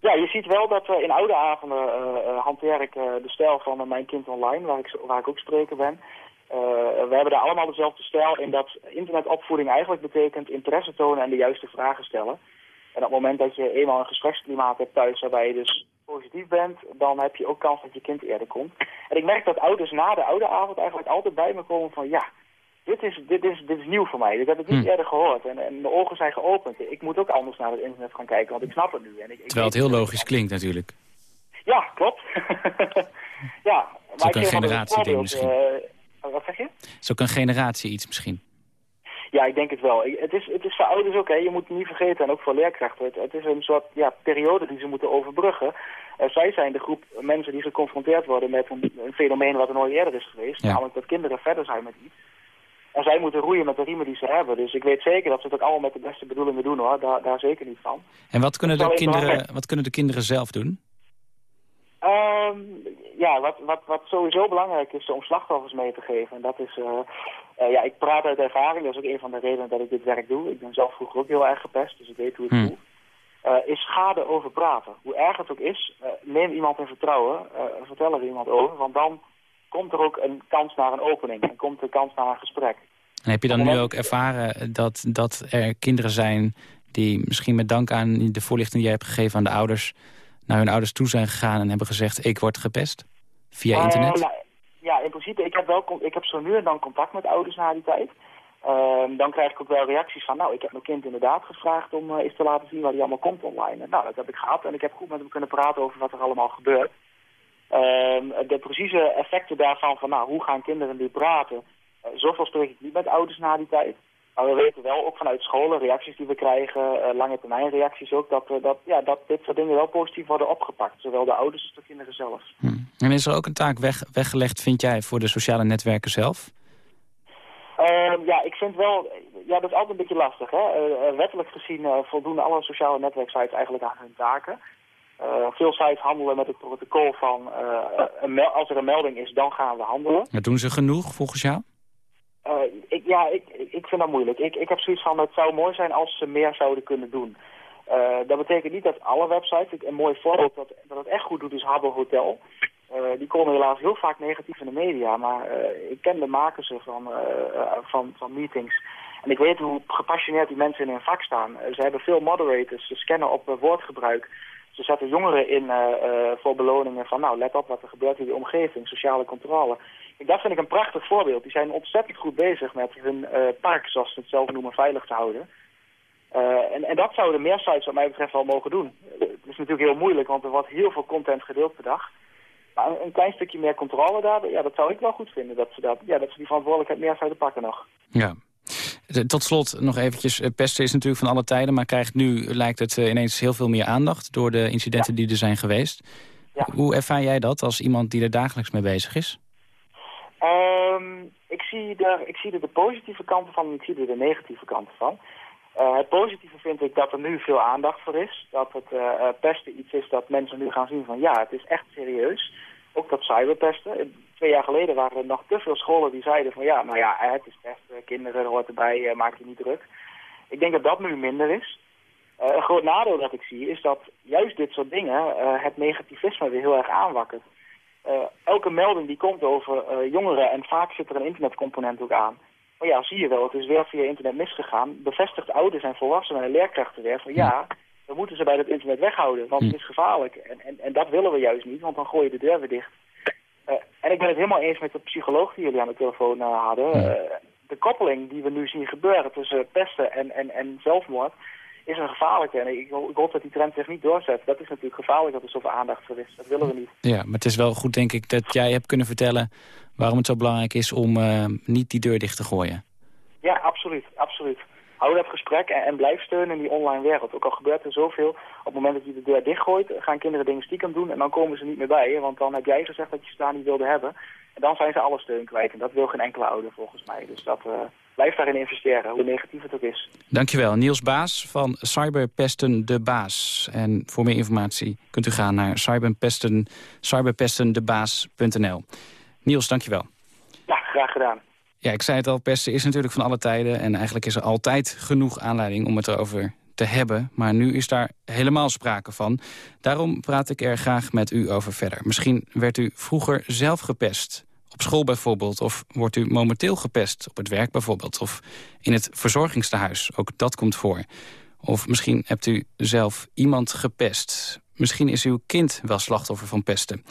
Ja, je ziet wel dat uh, in oude avonden uh, hanteer ik de stijl van Mijn Kind Online, waar ik, waar ik ook spreker ben. We hebben daar allemaal dezelfde stijl in dat internetopvoeding eigenlijk betekent interesse tonen en de juiste vragen stellen. En op het moment dat je eenmaal een gespreksklimaat hebt thuis waarbij je dus positief bent, dan heb je ook kans dat je kind eerder komt. En ik merk dat ouders na de oude avond eigenlijk altijd bij me komen van ja, dit is, dit is, dit is nieuw voor mij. Ik heb het niet hm. eerder gehoord. En, en mijn ogen zijn geopend. Ik moet ook anders naar het internet gaan kijken, want ik snap het nu. En ik, Terwijl het heel logisch klinkt natuurlijk. Ja, klopt. ja, maar is ook een generatie misschien. Uh, wat zeg je? is ook een generatie iets misschien. Ja, ik denk het wel. Het is, het is voor ouders ook, hè. je moet het niet vergeten, en ook voor leerkrachten. Het, het is een soort ja, periode die ze moeten overbruggen. Uh, zij zijn de groep mensen die geconfronteerd worden met een, een fenomeen wat er nooit eerder is geweest. Namelijk dat kinderen verder zijn met iets. En zij moeten roeien met de riemen die ze hebben. Dus ik weet zeker dat ze het ook allemaal met de beste bedoelingen doen hoor. Daar, daar zeker niet van. En wat kunnen, de kinderen, wat kunnen de kinderen zelf doen? Um, ja, wat, wat, wat sowieso belangrijk is om slachtoffers mee te geven. En dat is, uh, uh, ja, ik praat uit ervaring. Dat is ook een van de redenen dat ik dit werk doe. Ik ben zelf vroeger ook heel erg gepest, dus ik weet hoe het hmm. doe. Uh, is schade over praten. Hoe erg het ook is, neem iemand in vertrouwen, vertel er iemand over. Want dan komt er ook een kans naar een opening en komt er kans naar een gesprek. En heb je dan nu ook ervaren dat, dat er kinderen zijn die misschien met dank aan de voorlichting die jij hebt gegeven aan de ouders... naar hun ouders toe zijn gegaan en hebben gezegd ik word gepest? Via uh, internet? Nou, ja, in principe, ik heb, wel, ik heb zo nu en dan contact met ouders na die tijd. Uh, dan krijg ik ook wel reacties van, nou, ik heb mijn kind inderdaad gevraagd om uh, eens te laten zien waar hij allemaal komt online. nou, dat heb ik gehad en ik heb goed met hem kunnen praten over wat er allemaal gebeurt. Ehm, de precieze effecten daarvan, van nou, hoe gaan kinderen nu praten, uh, zoveel spreek ik niet met ouders na die tijd. Maar we weten wel, ook vanuit scholen, reacties die we krijgen, uh, lange termijn reacties ook, dat, uh, dat, ja, dat dit soort dingen wel positief worden opgepakt. Zowel de ouders als de kinderen zelf. Hm. En is er ook een taak weg, weggelegd, vind jij, voor de sociale netwerken zelf? Ehm, ja, ik vind wel, ja, dat is altijd een beetje lastig. Hè? wettelijk gezien voldoen alle sociale netwerksites eigenlijk aan hun taken. Uh, veel sites handelen met het protocol van uh, als er een melding is, dan gaan we handelen. Maar doen ze genoeg volgens jou? Uh, ik, ja, ik, ik vind dat moeilijk. Ik, ik heb zoiets van, het zou mooi zijn als ze meer zouden kunnen doen. dat betekent niet dat alle websites, een mooi voorbeeld dat, dat het echt goed doet is Habbo Hotel. die komen helaas heel vaak negatief in de media, maar ik ken de makers van, van, van meetings. En ik weet hoe gepassioneerd die mensen in hun vak staan. ze hebben veel moderators, ze scannen op woordgebruik. Ze zetten jongeren in voor beloningen van, nou, let op wat er gebeurt in de omgeving, sociale controle. Dat vind ik een prachtig voorbeeld. Die zijn ontzettend goed bezig met hun uh, park, zoals ze het zelf noemen, veilig te houden. en, en dat zouden meer sites wat mij betreft wel mogen doen. Het is natuurlijk heel moeilijk, want er wordt heel veel content gedeeld per dag. Maar een, klein stukje meer controle daar, ja, dat zou ik wel goed vinden. Dat ze, dat, ja, dat ze die verantwoordelijkheid meer zouden pakken nog. Ja, tot slot nog eventjes, eh, pesten is natuurlijk van alle tijden... maar krijgt nu, lijkt het, eh, ineens heel veel meer aandacht... door de incidenten die er zijn geweest. Ja. Hoe ervaar jij dat als iemand die er dagelijks mee bezig is? Um, ik, zie er, ik zie de positieve kanten van en ik zie er de negatieve kanten van. Uh, het positieve vind ik dat er nu veel aandacht voor is. Dat het uh, pesten iets is dat mensen nu gaan zien van ja, het is echt serieus. Ook dat cyberpesten twee jaar geleden waren er nog te veel scholen die zeiden van ja, nou ja, het is best, kinderen hoort erbij, eh, maak je niet druk. Ik denk dat dat nu minder is. Uh, een groot nadeel dat ik zie is dat juist dit soort dingen uh, het negativisme weer heel erg aanwakkert. Uh, elke melding die komt over jongeren, en vaak zit er een internetcomponent ook aan. Maar ja, zie je wel, het is weer via internet misgegaan. Bevestigt ouders en volwassenen en leerkrachten weer van ja, we moeten ze bij dat internet weghouden, want het is gevaarlijk. En, en, en dat willen we juist niet, want dan gooi je de deur weer dicht. Uh, en ik ben het helemaal eens met de psycholoog die jullie aan de telefoon uh, hadden. Uh, de koppeling die we nu zien gebeuren tussen pesten en, en, en zelfmoord is een gevaarlijke. En ik, ik, hoop dat die trend zich niet doorzet. Dat is natuurlijk gevaarlijk dat er zoveel aandacht voor is. Dat willen we niet. Ja, maar het is wel goed denk ik dat jij hebt kunnen vertellen... waarom het zo belangrijk is om niet die deur dicht te gooien. Ja, absoluut. absoluut hou dat gesprek en, en, blijf steunen in die online wereld. Ook al gebeurt er zoveel, op het moment dat je de deur dichtgooit, gaan kinderen dingen stiekem doen en dan komen ze niet meer bij je. Want dan heb jij gezegd dat je ze daar niet wilde hebben. En dan zijn ze alle steun kwijt. En dat wil geen enkele ouder volgens mij. Dus dat, uh, blijf daarin investeren, hoe negatief het ook is. Dankjewel. Niels Baas van Cyberpesten de Baas. En voor meer informatie kunt u gaan naar cyberpesten, cyberpestendebaas.nl. Niels, dankjewel. Ja, graag gedaan. Ja, ik zei het al, pesten is natuurlijk van alle tijden... en eigenlijk is er altijd genoeg aanleiding om het erover te hebben. Maar nu is daar helemaal sprake van. Daarom praat ik er graag met u over verder. Misschien werd u vroeger zelf gepest. Op school bijvoorbeeld. Of wordt u momenteel gepest. Op het werk bijvoorbeeld. Of in het verzorgingstehuis. Ook dat komt voor. Of misschien hebt u zelf iemand gepest. Misschien is uw kind wel slachtoffer van pesten.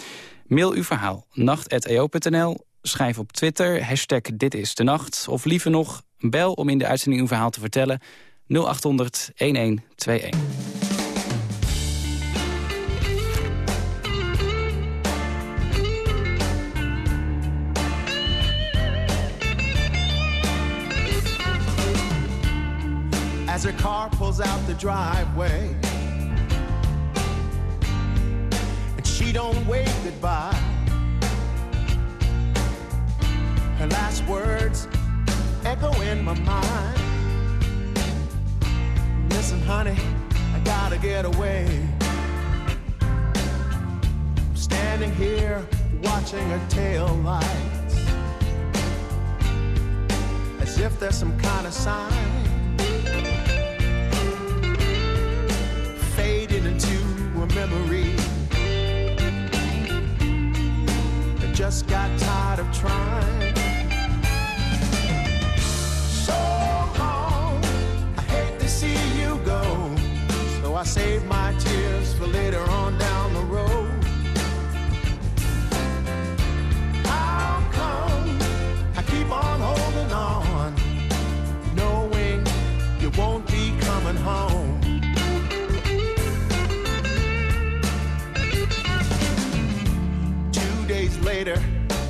Mail uw verhaal. nacht.eo.nl Schrijf op Twitter, hashtag dit is de nacht. Of liever nog, bel om in de uitzending uw verhaal te vertellen. 0800 1121. Her car pulls out the driveway And she don't wave goodbye Her last words echo in my mind Listen, honey, I gotta get away. I'm standing here watching her tail lights. As if there's some kind of sign. Memory. I just got tired of trying. So long, I hate to see you go. So I save my tears for later on down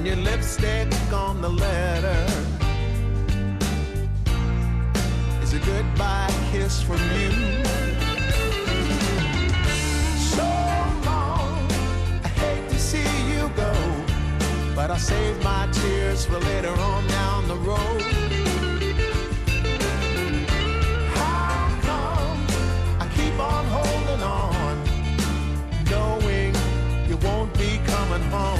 And your lipstick on the letter is a goodbye kiss from you. So long, I hate to see you go, but I'll save my tears for later on down the road. How come I keep on holding on, knowing you won't be coming home?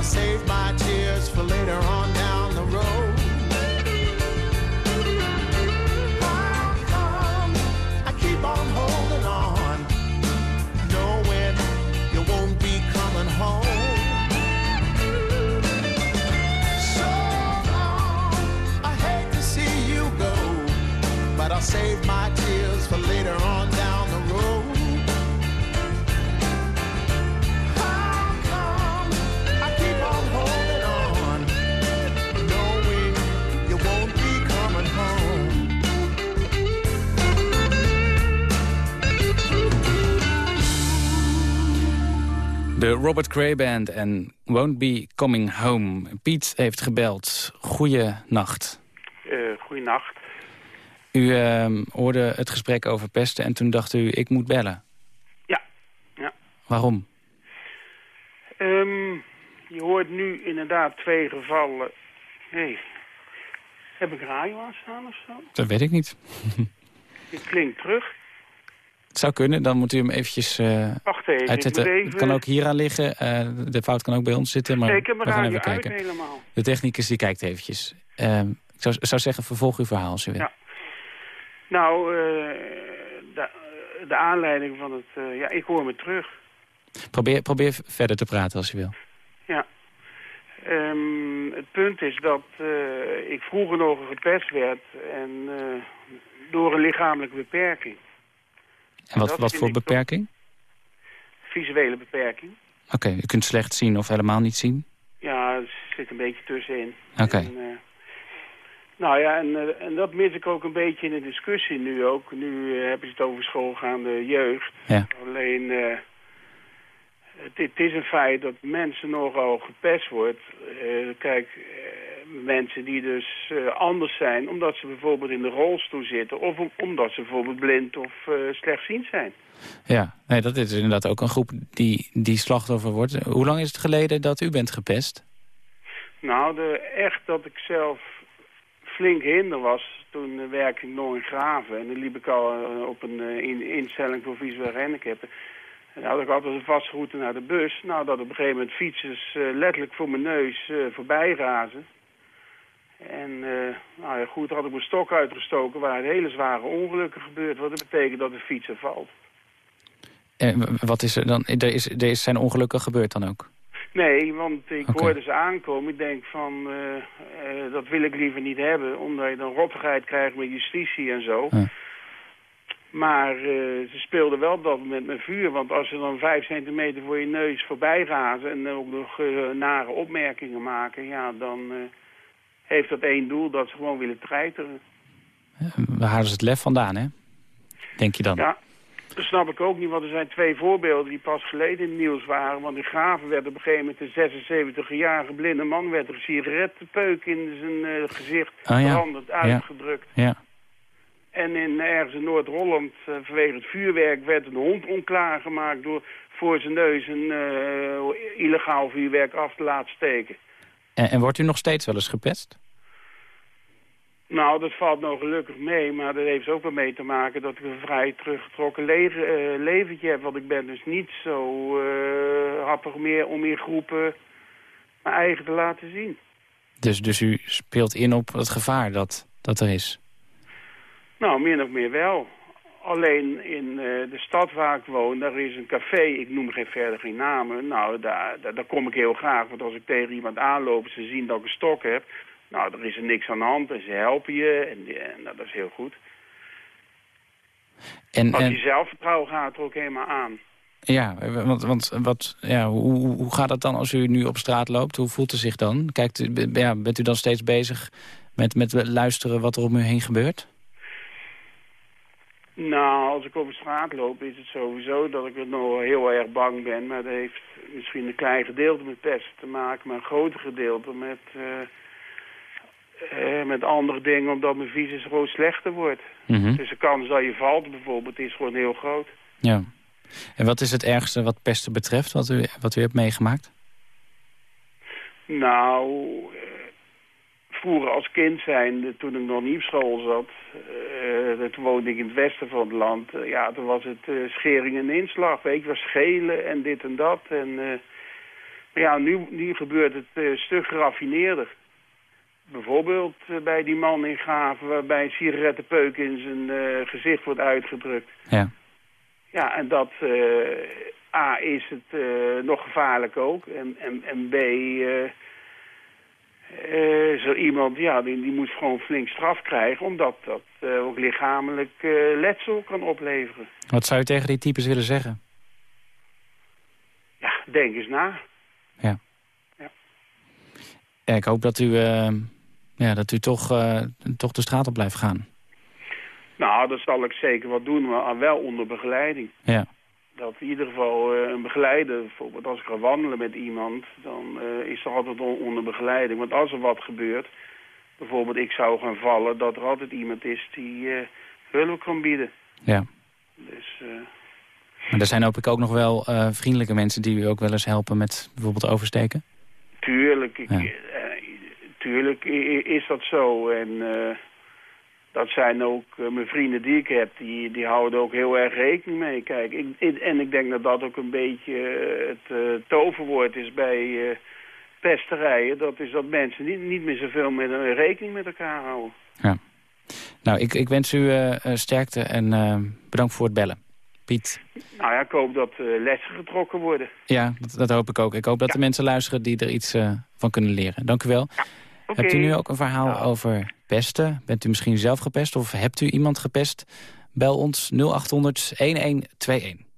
I save my tears for later on De Robert Cray Band en Won't Be Coming Home. Piet heeft gebeld. Goeie nacht. Uh, goeienacht. U uh, hoorde het gesprek over pesten en toen dacht u, ik moet bellen. Ja. ja. Waarom? Um, je hoort nu inderdaad twee gevallen. Nee. Heb ik radio aanstaan of zo? Dat weet ik niet. Het klinkt terug. Het zou kunnen, dan moet u hem eventjes uh, Wacht even, uitzetten. Even... Het kan ook hier aan liggen. Uh, de fout kan ook bij ons zitten. Maar nee, we gaan even kijken. helemaal. De technicus die kijkt eventjes. Uh, ik zou, zou, zeggen, vervolg uw verhaal als u wil. Ja. Nou, de, de, aanleiding van het... ja, ik hoor me terug. Probeer, probeer verder te praten als u wil. Ja. Um, het punt is dat ik vroeger nog gepest werd en door een lichamelijke beperking. En wat, wat voor beperking? Visuele beperking. Oké, okay, u kunt slecht zien of helemaal niet zien? Ja, er zit een beetje tussenin. Oké. Okay. Uh, nou ja, en, en, dat mis ik ook een beetje in de discussie nu ook. Nu hebben ze het over schoolgaande jeugd. Ja. Alleen het, het, is een feit dat mensen nogal gepest wordt. Uh, kijk, uh, mensen die dus uh, anders zijn... omdat ze bijvoorbeeld in de rolstoel zitten... of om, omdat ze bijvoorbeeld blind of slechtziend zijn. Ja, nee, dat is inderdaad ook een groep die, die slachtoffer wordt. Hoe lang is het geleden dat u bent gepest? Nou, de, echt dat ik zelf flink hinder was... toen werkte ik nog in Graven. En dan liep ik al op een in, instelling voor visueel handicapten... En dan had ik altijd een vaste route naar de bus. Nou, dat op een gegeven moment fietsers uh, letterlijk voor mijn neus uh, voorbij razen. En uh, nou ja, goed, had ik mijn stok uitgestoken waar hele zware ongelukken gebeurd. Wat dat betekent dat de fietser valt. En wat is er dan? Er, is, er zijn ongelukken gebeurd dan ook? Nee, want ik okay. hoorde ze aankomen. Ik denk van, dat wil ik liever niet hebben. Omdat je dan rottigheid krijgt met justitie en zo. Ja. Maar uh, ze speelden wel op dat moment met vuur. Want als ze dan vijf centimeter voor je neus voorbij razen... en ook nog uh, nare opmerkingen maken... ja, dan uh, heeft dat één doel dat ze gewoon willen treiteren. Waar halen ze het lef vandaan, hè? Denk je dan? Ja, dat snap ik ook niet. Want er zijn twee voorbeelden die pas geleden in het nieuws waren. Want in Graven werd op een gegeven moment een 76-jarige blinde man... werd er een sigarettenpeuk in zijn gezicht oh, ja. veranderd, uitgedrukt. Ja. ja. En in, ergens in Noord-Holland, uh, vanwege het vuurwerk, werd een hond onklaargemaakt door voor zijn neus een uh, illegaal vuurwerk af te laten steken. En, en, wordt u nog steeds wel eens gepest? Nou, dat valt nou gelukkig mee, maar dat heeft ook wel mee te maken dat ik een vrij teruggetrokken le uh, leventje heb. Want ik ben dus niet zo happig meer om in groepen mijn eigen te laten zien. Dus, dus u speelt in op het gevaar dat, dat er is? Nou, min of meer wel. Alleen in uh, de stad waar ik woon, daar is een café, ik noem geen verder geen namen. Nou, daar, daar, daar, kom ik heel graag, want als ik tegen iemand aanloop, ze zien dat ik een stok heb. Nou, er is er niks aan de hand en ze helpen je en, en nou, dat is heel goed. En, als en... je zelfvertrouwen gaat er ook helemaal aan. Ja, want, want wat, ja, hoe, hoe gaat het dan als u nu op straat loopt? Hoe voelt u zich dan? Kijkt u, ja, bent u dan steeds bezig met, met luisteren wat er om u heen gebeurt? Nou, als ik over straat loop is het sowieso dat ik nog heel erg bang ben. Maar dat heeft misschien een klein gedeelte met pesten te maken, maar een groter gedeelte met, uh, uh, met andere dingen, omdat mijn visus gewoon slechter wordt. Mm -hmm. Dus de kans dat je valt bijvoorbeeld is gewoon heel groot. Ja. En wat is het ergste wat pesten betreft, wat u, wat u hebt meegemaakt? Nou, vroeger als kind zijn, toen ik nog niet op school zat, uh, toen woonde ik in het westen van het land. Uh, ja, toen was het uh, schering en inslag, weet je, was schelen en dit en dat. En, maar ja, nu, nu gebeurt het een stuk geraffineerder. Bijvoorbeeld bij die man in Gaven, waarbij een sigarettenpeuk in zijn gezicht wordt uitgedrukt. Ja. Ja, en dat, A, is het nog gevaarlijk ook. En, en, en B... Uh, zo iemand, ja, die, die moet gewoon flink straf krijgen... omdat dat uh, ook lichamelijk uh, letsel kan opleveren. Wat zou je tegen die types willen zeggen? Ja, denk eens na. Ja. Ja, ja ik hoop dat u, ja, dat u toch, toch de straat op blijft gaan. Nou, dat zal ik zeker wat doen, maar wel onder begeleiding. Ja dat in ieder geval uh, een begeleider, bijvoorbeeld als ik ga wandelen met iemand, dan uh, is er altijd on onder begeleiding. Want als er wat gebeurt, bijvoorbeeld ik zou gaan vallen, dat er altijd iemand is die uh, hulp kan bieden. Ja. Dus, maar er zijn hoop ik ook nog wel vriendelijke mensen die u ook wel eens helpen met bijvoorbeeld oversteken? Tuurlijk, ik, ja. tuurlijk is dat zo. En dat zijn ook eh, mijn vrienden die ik heb, die, die houden ook heel erg rekening mee. Kijk, ik, ik- en ik denk dat dat ook een beetje eh, het eh, toverwoord is bij eh, pesterijen. Dat is dat mensen niet, niet meer zoveel met een rekening met elkaar houden. Nou, ik, ik wens u sterkte en bedankt voor het bellen. Piet. Nou ja, ik hoop dat lessen getrokken worden. Ja, dat, dat hoop ik ook. Ik hoop dat de mensen luisteren die er iets van kunnen leren. Dank u wel. Hebt u nu ook een verhaal over pesten? Bent u misschien zelf gepest of hebt u iemand gepest? Bel ons 0800 1121.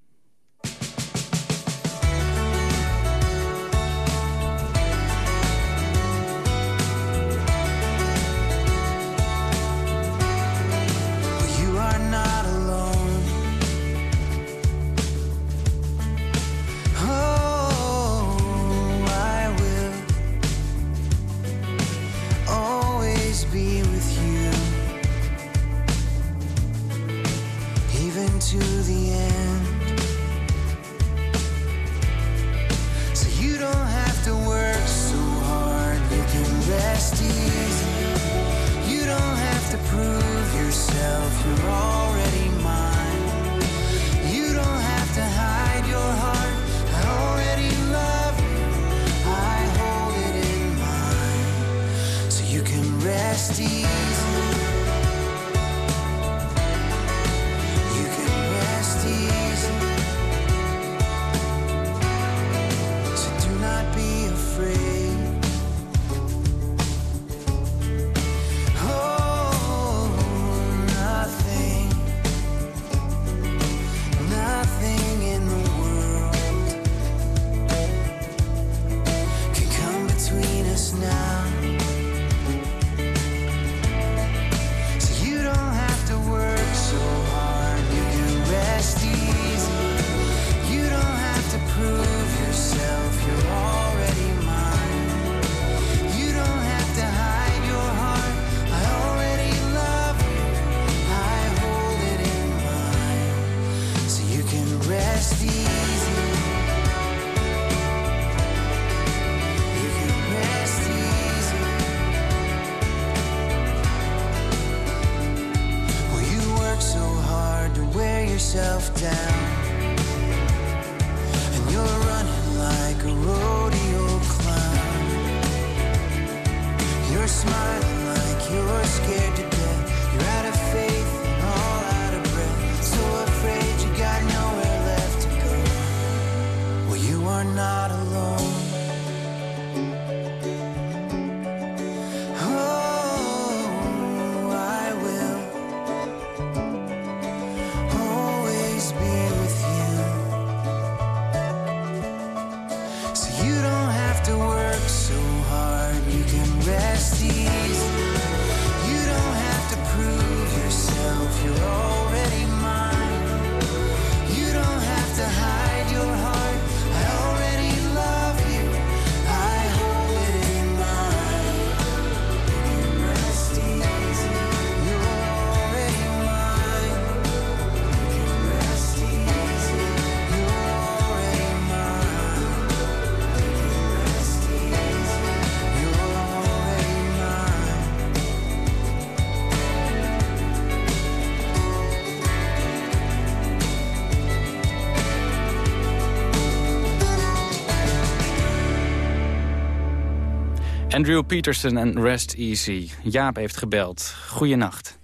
Andrew Peterson en Rest Easy. Jaap heeft gebeld. Goeienacht.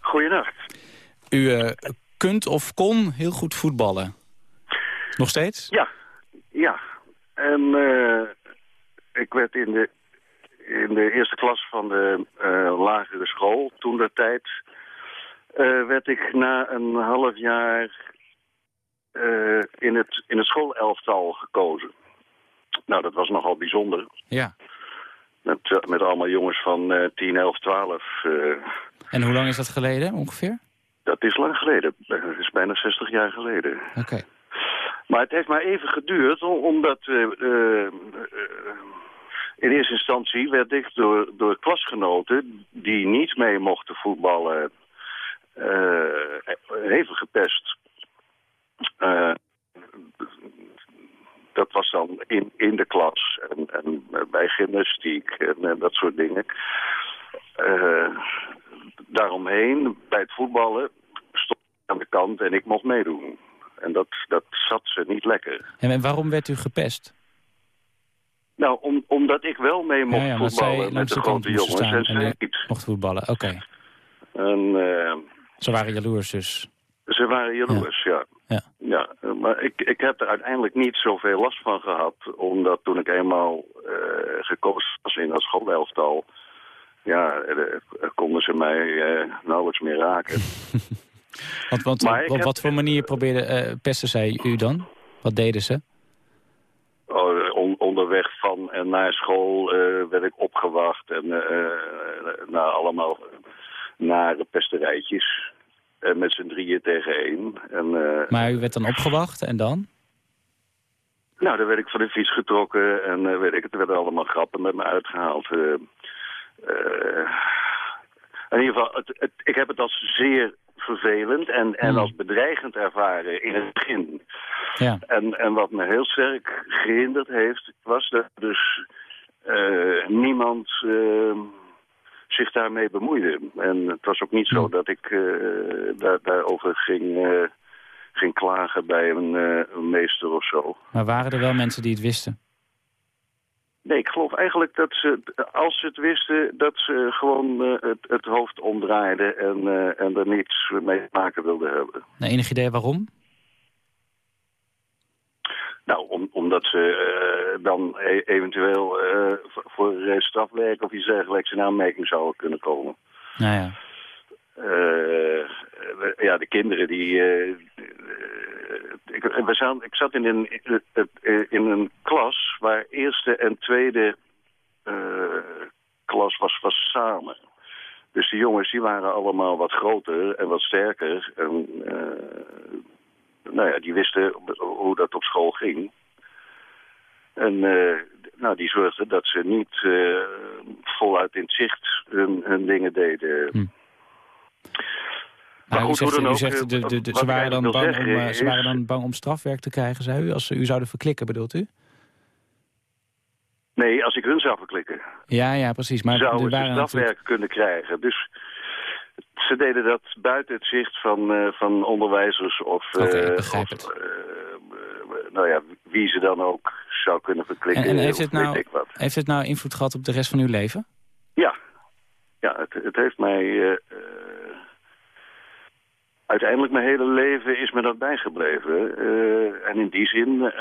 Goeienacht. U eh, kunt of kon heel goed voetballen. Nog steeds? Ja, ja. En eh, ik werd in de, in de eerste klas van de eh, lagere school, toen der tijd, werd ik na een half jaar in, het, in het schoolelftal gekozen. Nou, dat was nogal bijzonder. Ja. Met, eh, met allemaal jongens van eh 10, 11, 12. eh, En hoe lang is dat geleden ongeveer? dat is lang geleden. Dat is bijna 60 jaar geleden. Oké. Maar het heeft maar even geduurd, om- omdat eh, eh, in eerste instantie werd ik door, door klasgenoten die niet mee mochten voetballen hevig gepest. Eh, dat was dan in, in de klas en, en bij gymnastiek en, eh, dat soort dingen. Eh, daaromheen, bij het voetballen, stond aan de kant en ik mocht meedoen. En dat, dat zat ze niet lekker. En waarom werd u gepest? Nou, om, omdat ik wel mee mocht ja, ja, voetballen zij met de grote jongens staan en zij niet. mocht voetballen. Oké. En, eh, Ze waren jaloers dus. Ze waren jaloers, ja. Ja. Ja. eh, maar ik, ik heb er uiteindelijk niet zoveel last van gehad. Omdat toen ik eenmaal eh, gekozen was in dat schoolelftal... Ja, konden ze mij eh, nauwelijks meer raken. Want, op heb- wat voor manier probeerde eh pesten zij u dan? Wat deden ze? Oh, on- onderweg van en naar school werd ik opgewacht. En nou, allemaal nare pesterijtjes. Eh, met z'n drieën tegen één. En, eh, Maar u werd dan opgewacht en dan? Nou, dan werd ik van de fiets getrokken en eh, weet ik, het, er werden allemaal grappen met me uitgehaald. eh. Eh, in ieder geval, het, het- ik heb het als zeer vervelend en, en als bedreigend ervaren in het begin. Ja. En, en wat me heel sterk gehinderd heeft, was dat dus niemand eh, zich daarmee bemoeide. En het was ook niet zo dat ik eh, daar, daarover ging, eh, ging klagen bij een, eh, een meester of zo. Maar waren er wel mensen die het wisten? Nee, ik geloof eigenlijk dat ze, als ze het wisten, dat ze gewoon het, het hoofd omdraaiden en, en er niets mee te maken wilden hebben. Nou, enig idee waarom? Nou, om, omdat ze eh, dan e- eventueel eh, voor- strafwerk of iets dergelijks in aanmerking zouden kunnen komen. Nou ja. Eh, ja, de kinderen die... ik, we zaten, ik zat in een, in een klas waar eerste en tweede klas was, was samen. Dus de jongens die waren allemaal wat groter en wat sterker. En, nou ja, die wisten hoe dat op school ging. En eh, nou, die zorgden dat ze niet eh, voluit in het zicht hun, hun dingen deden. Maar u goed, zegt, hoe dan u zegt eh, de, de, de- wat ze, waren dan bang om, ze waren dan bang om strafwerk te krijgen, zei u? Als ze u zouden verklikken, bedoelt u? Nee, als ik hun zou verklikken, Ja, ja, precies. Maar zouden er ze strafwerk kunnen krijgen. Dus ze deden dat buiten het zicht van, eh, van onderwijzers of, Oké, eh, of, eh, nou ja, wie ze dan ook zou kunnen verklikken. En, en heeft, of het weet nou, ik wat. heeft het nou invloed gehad op de rest van uw leven? Ja, ja het, het heeft mij... uiteindelijk mijn hele leven is me dat bijgebleven. Eh, en in die zin,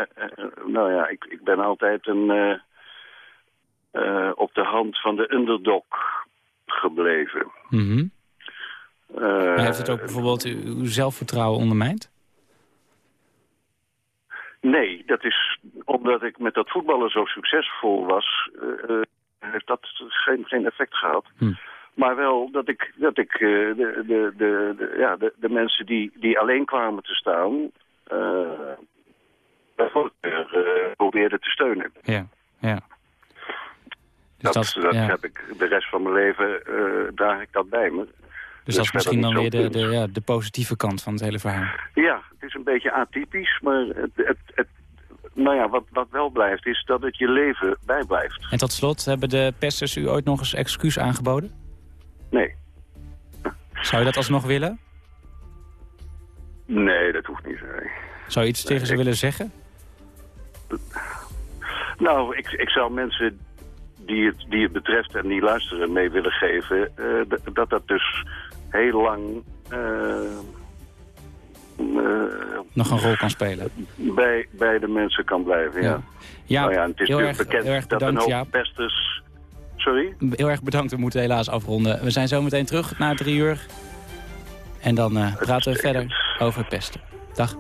nou ja, ik, ik ben altijd een, eh, eh, op de hand van de underdog gebleven. Mhm. Eh, Maar heeft het ook bijvoorbeeld uw, uw zelfvertrouwen ondermijnd? Nee, dat is omdat ik met dat voetballen zo succesvol was, eh, eh, heeft dat geen, geen effect gehad. Hm. Maar wel dat ik, dat ik eh, de, de, de, de- ja, de, de mensen die, die alleen kwamen te staan, eh eh, probeerde te steunen. Ja, ja. Dus dat dat- dat ja. heb ik de rest van mijn leven, eh draag ik dat bij me. Dus dat is verder misschien dan weer de, de, ja, de positieve kant van het hele verhaal. Ja, het is een beetje atypisch, maar het, het, het, nou ja, wat, wat wel blijft is dat het je leven bijblijft. En tot slot, hebben de pesters u ooit nog eens excuus aangeboden? Nee. Zou je dat alsnog willen? Nee, dat hoeft niet. Nee. Zou je iets tegen ze willen zeggen? Nou, ik, ik zou mensen die het, die het betreft en die luisteren mee willen geven... eh, dat dat dus heel lang eh, eh, Nog een rol kan spelen? bij, bij de mensen kan blijven, ja. Ja, nou ja, het is heel erg- bekend heel erg dat een bedankt, hoop Jaap. pesters... Sorry? Heel erg bedankt, we moeten helaas afronden. We zijn zo meteen terug na drie uur. En dan eh, praten we verder over pesten. Dag.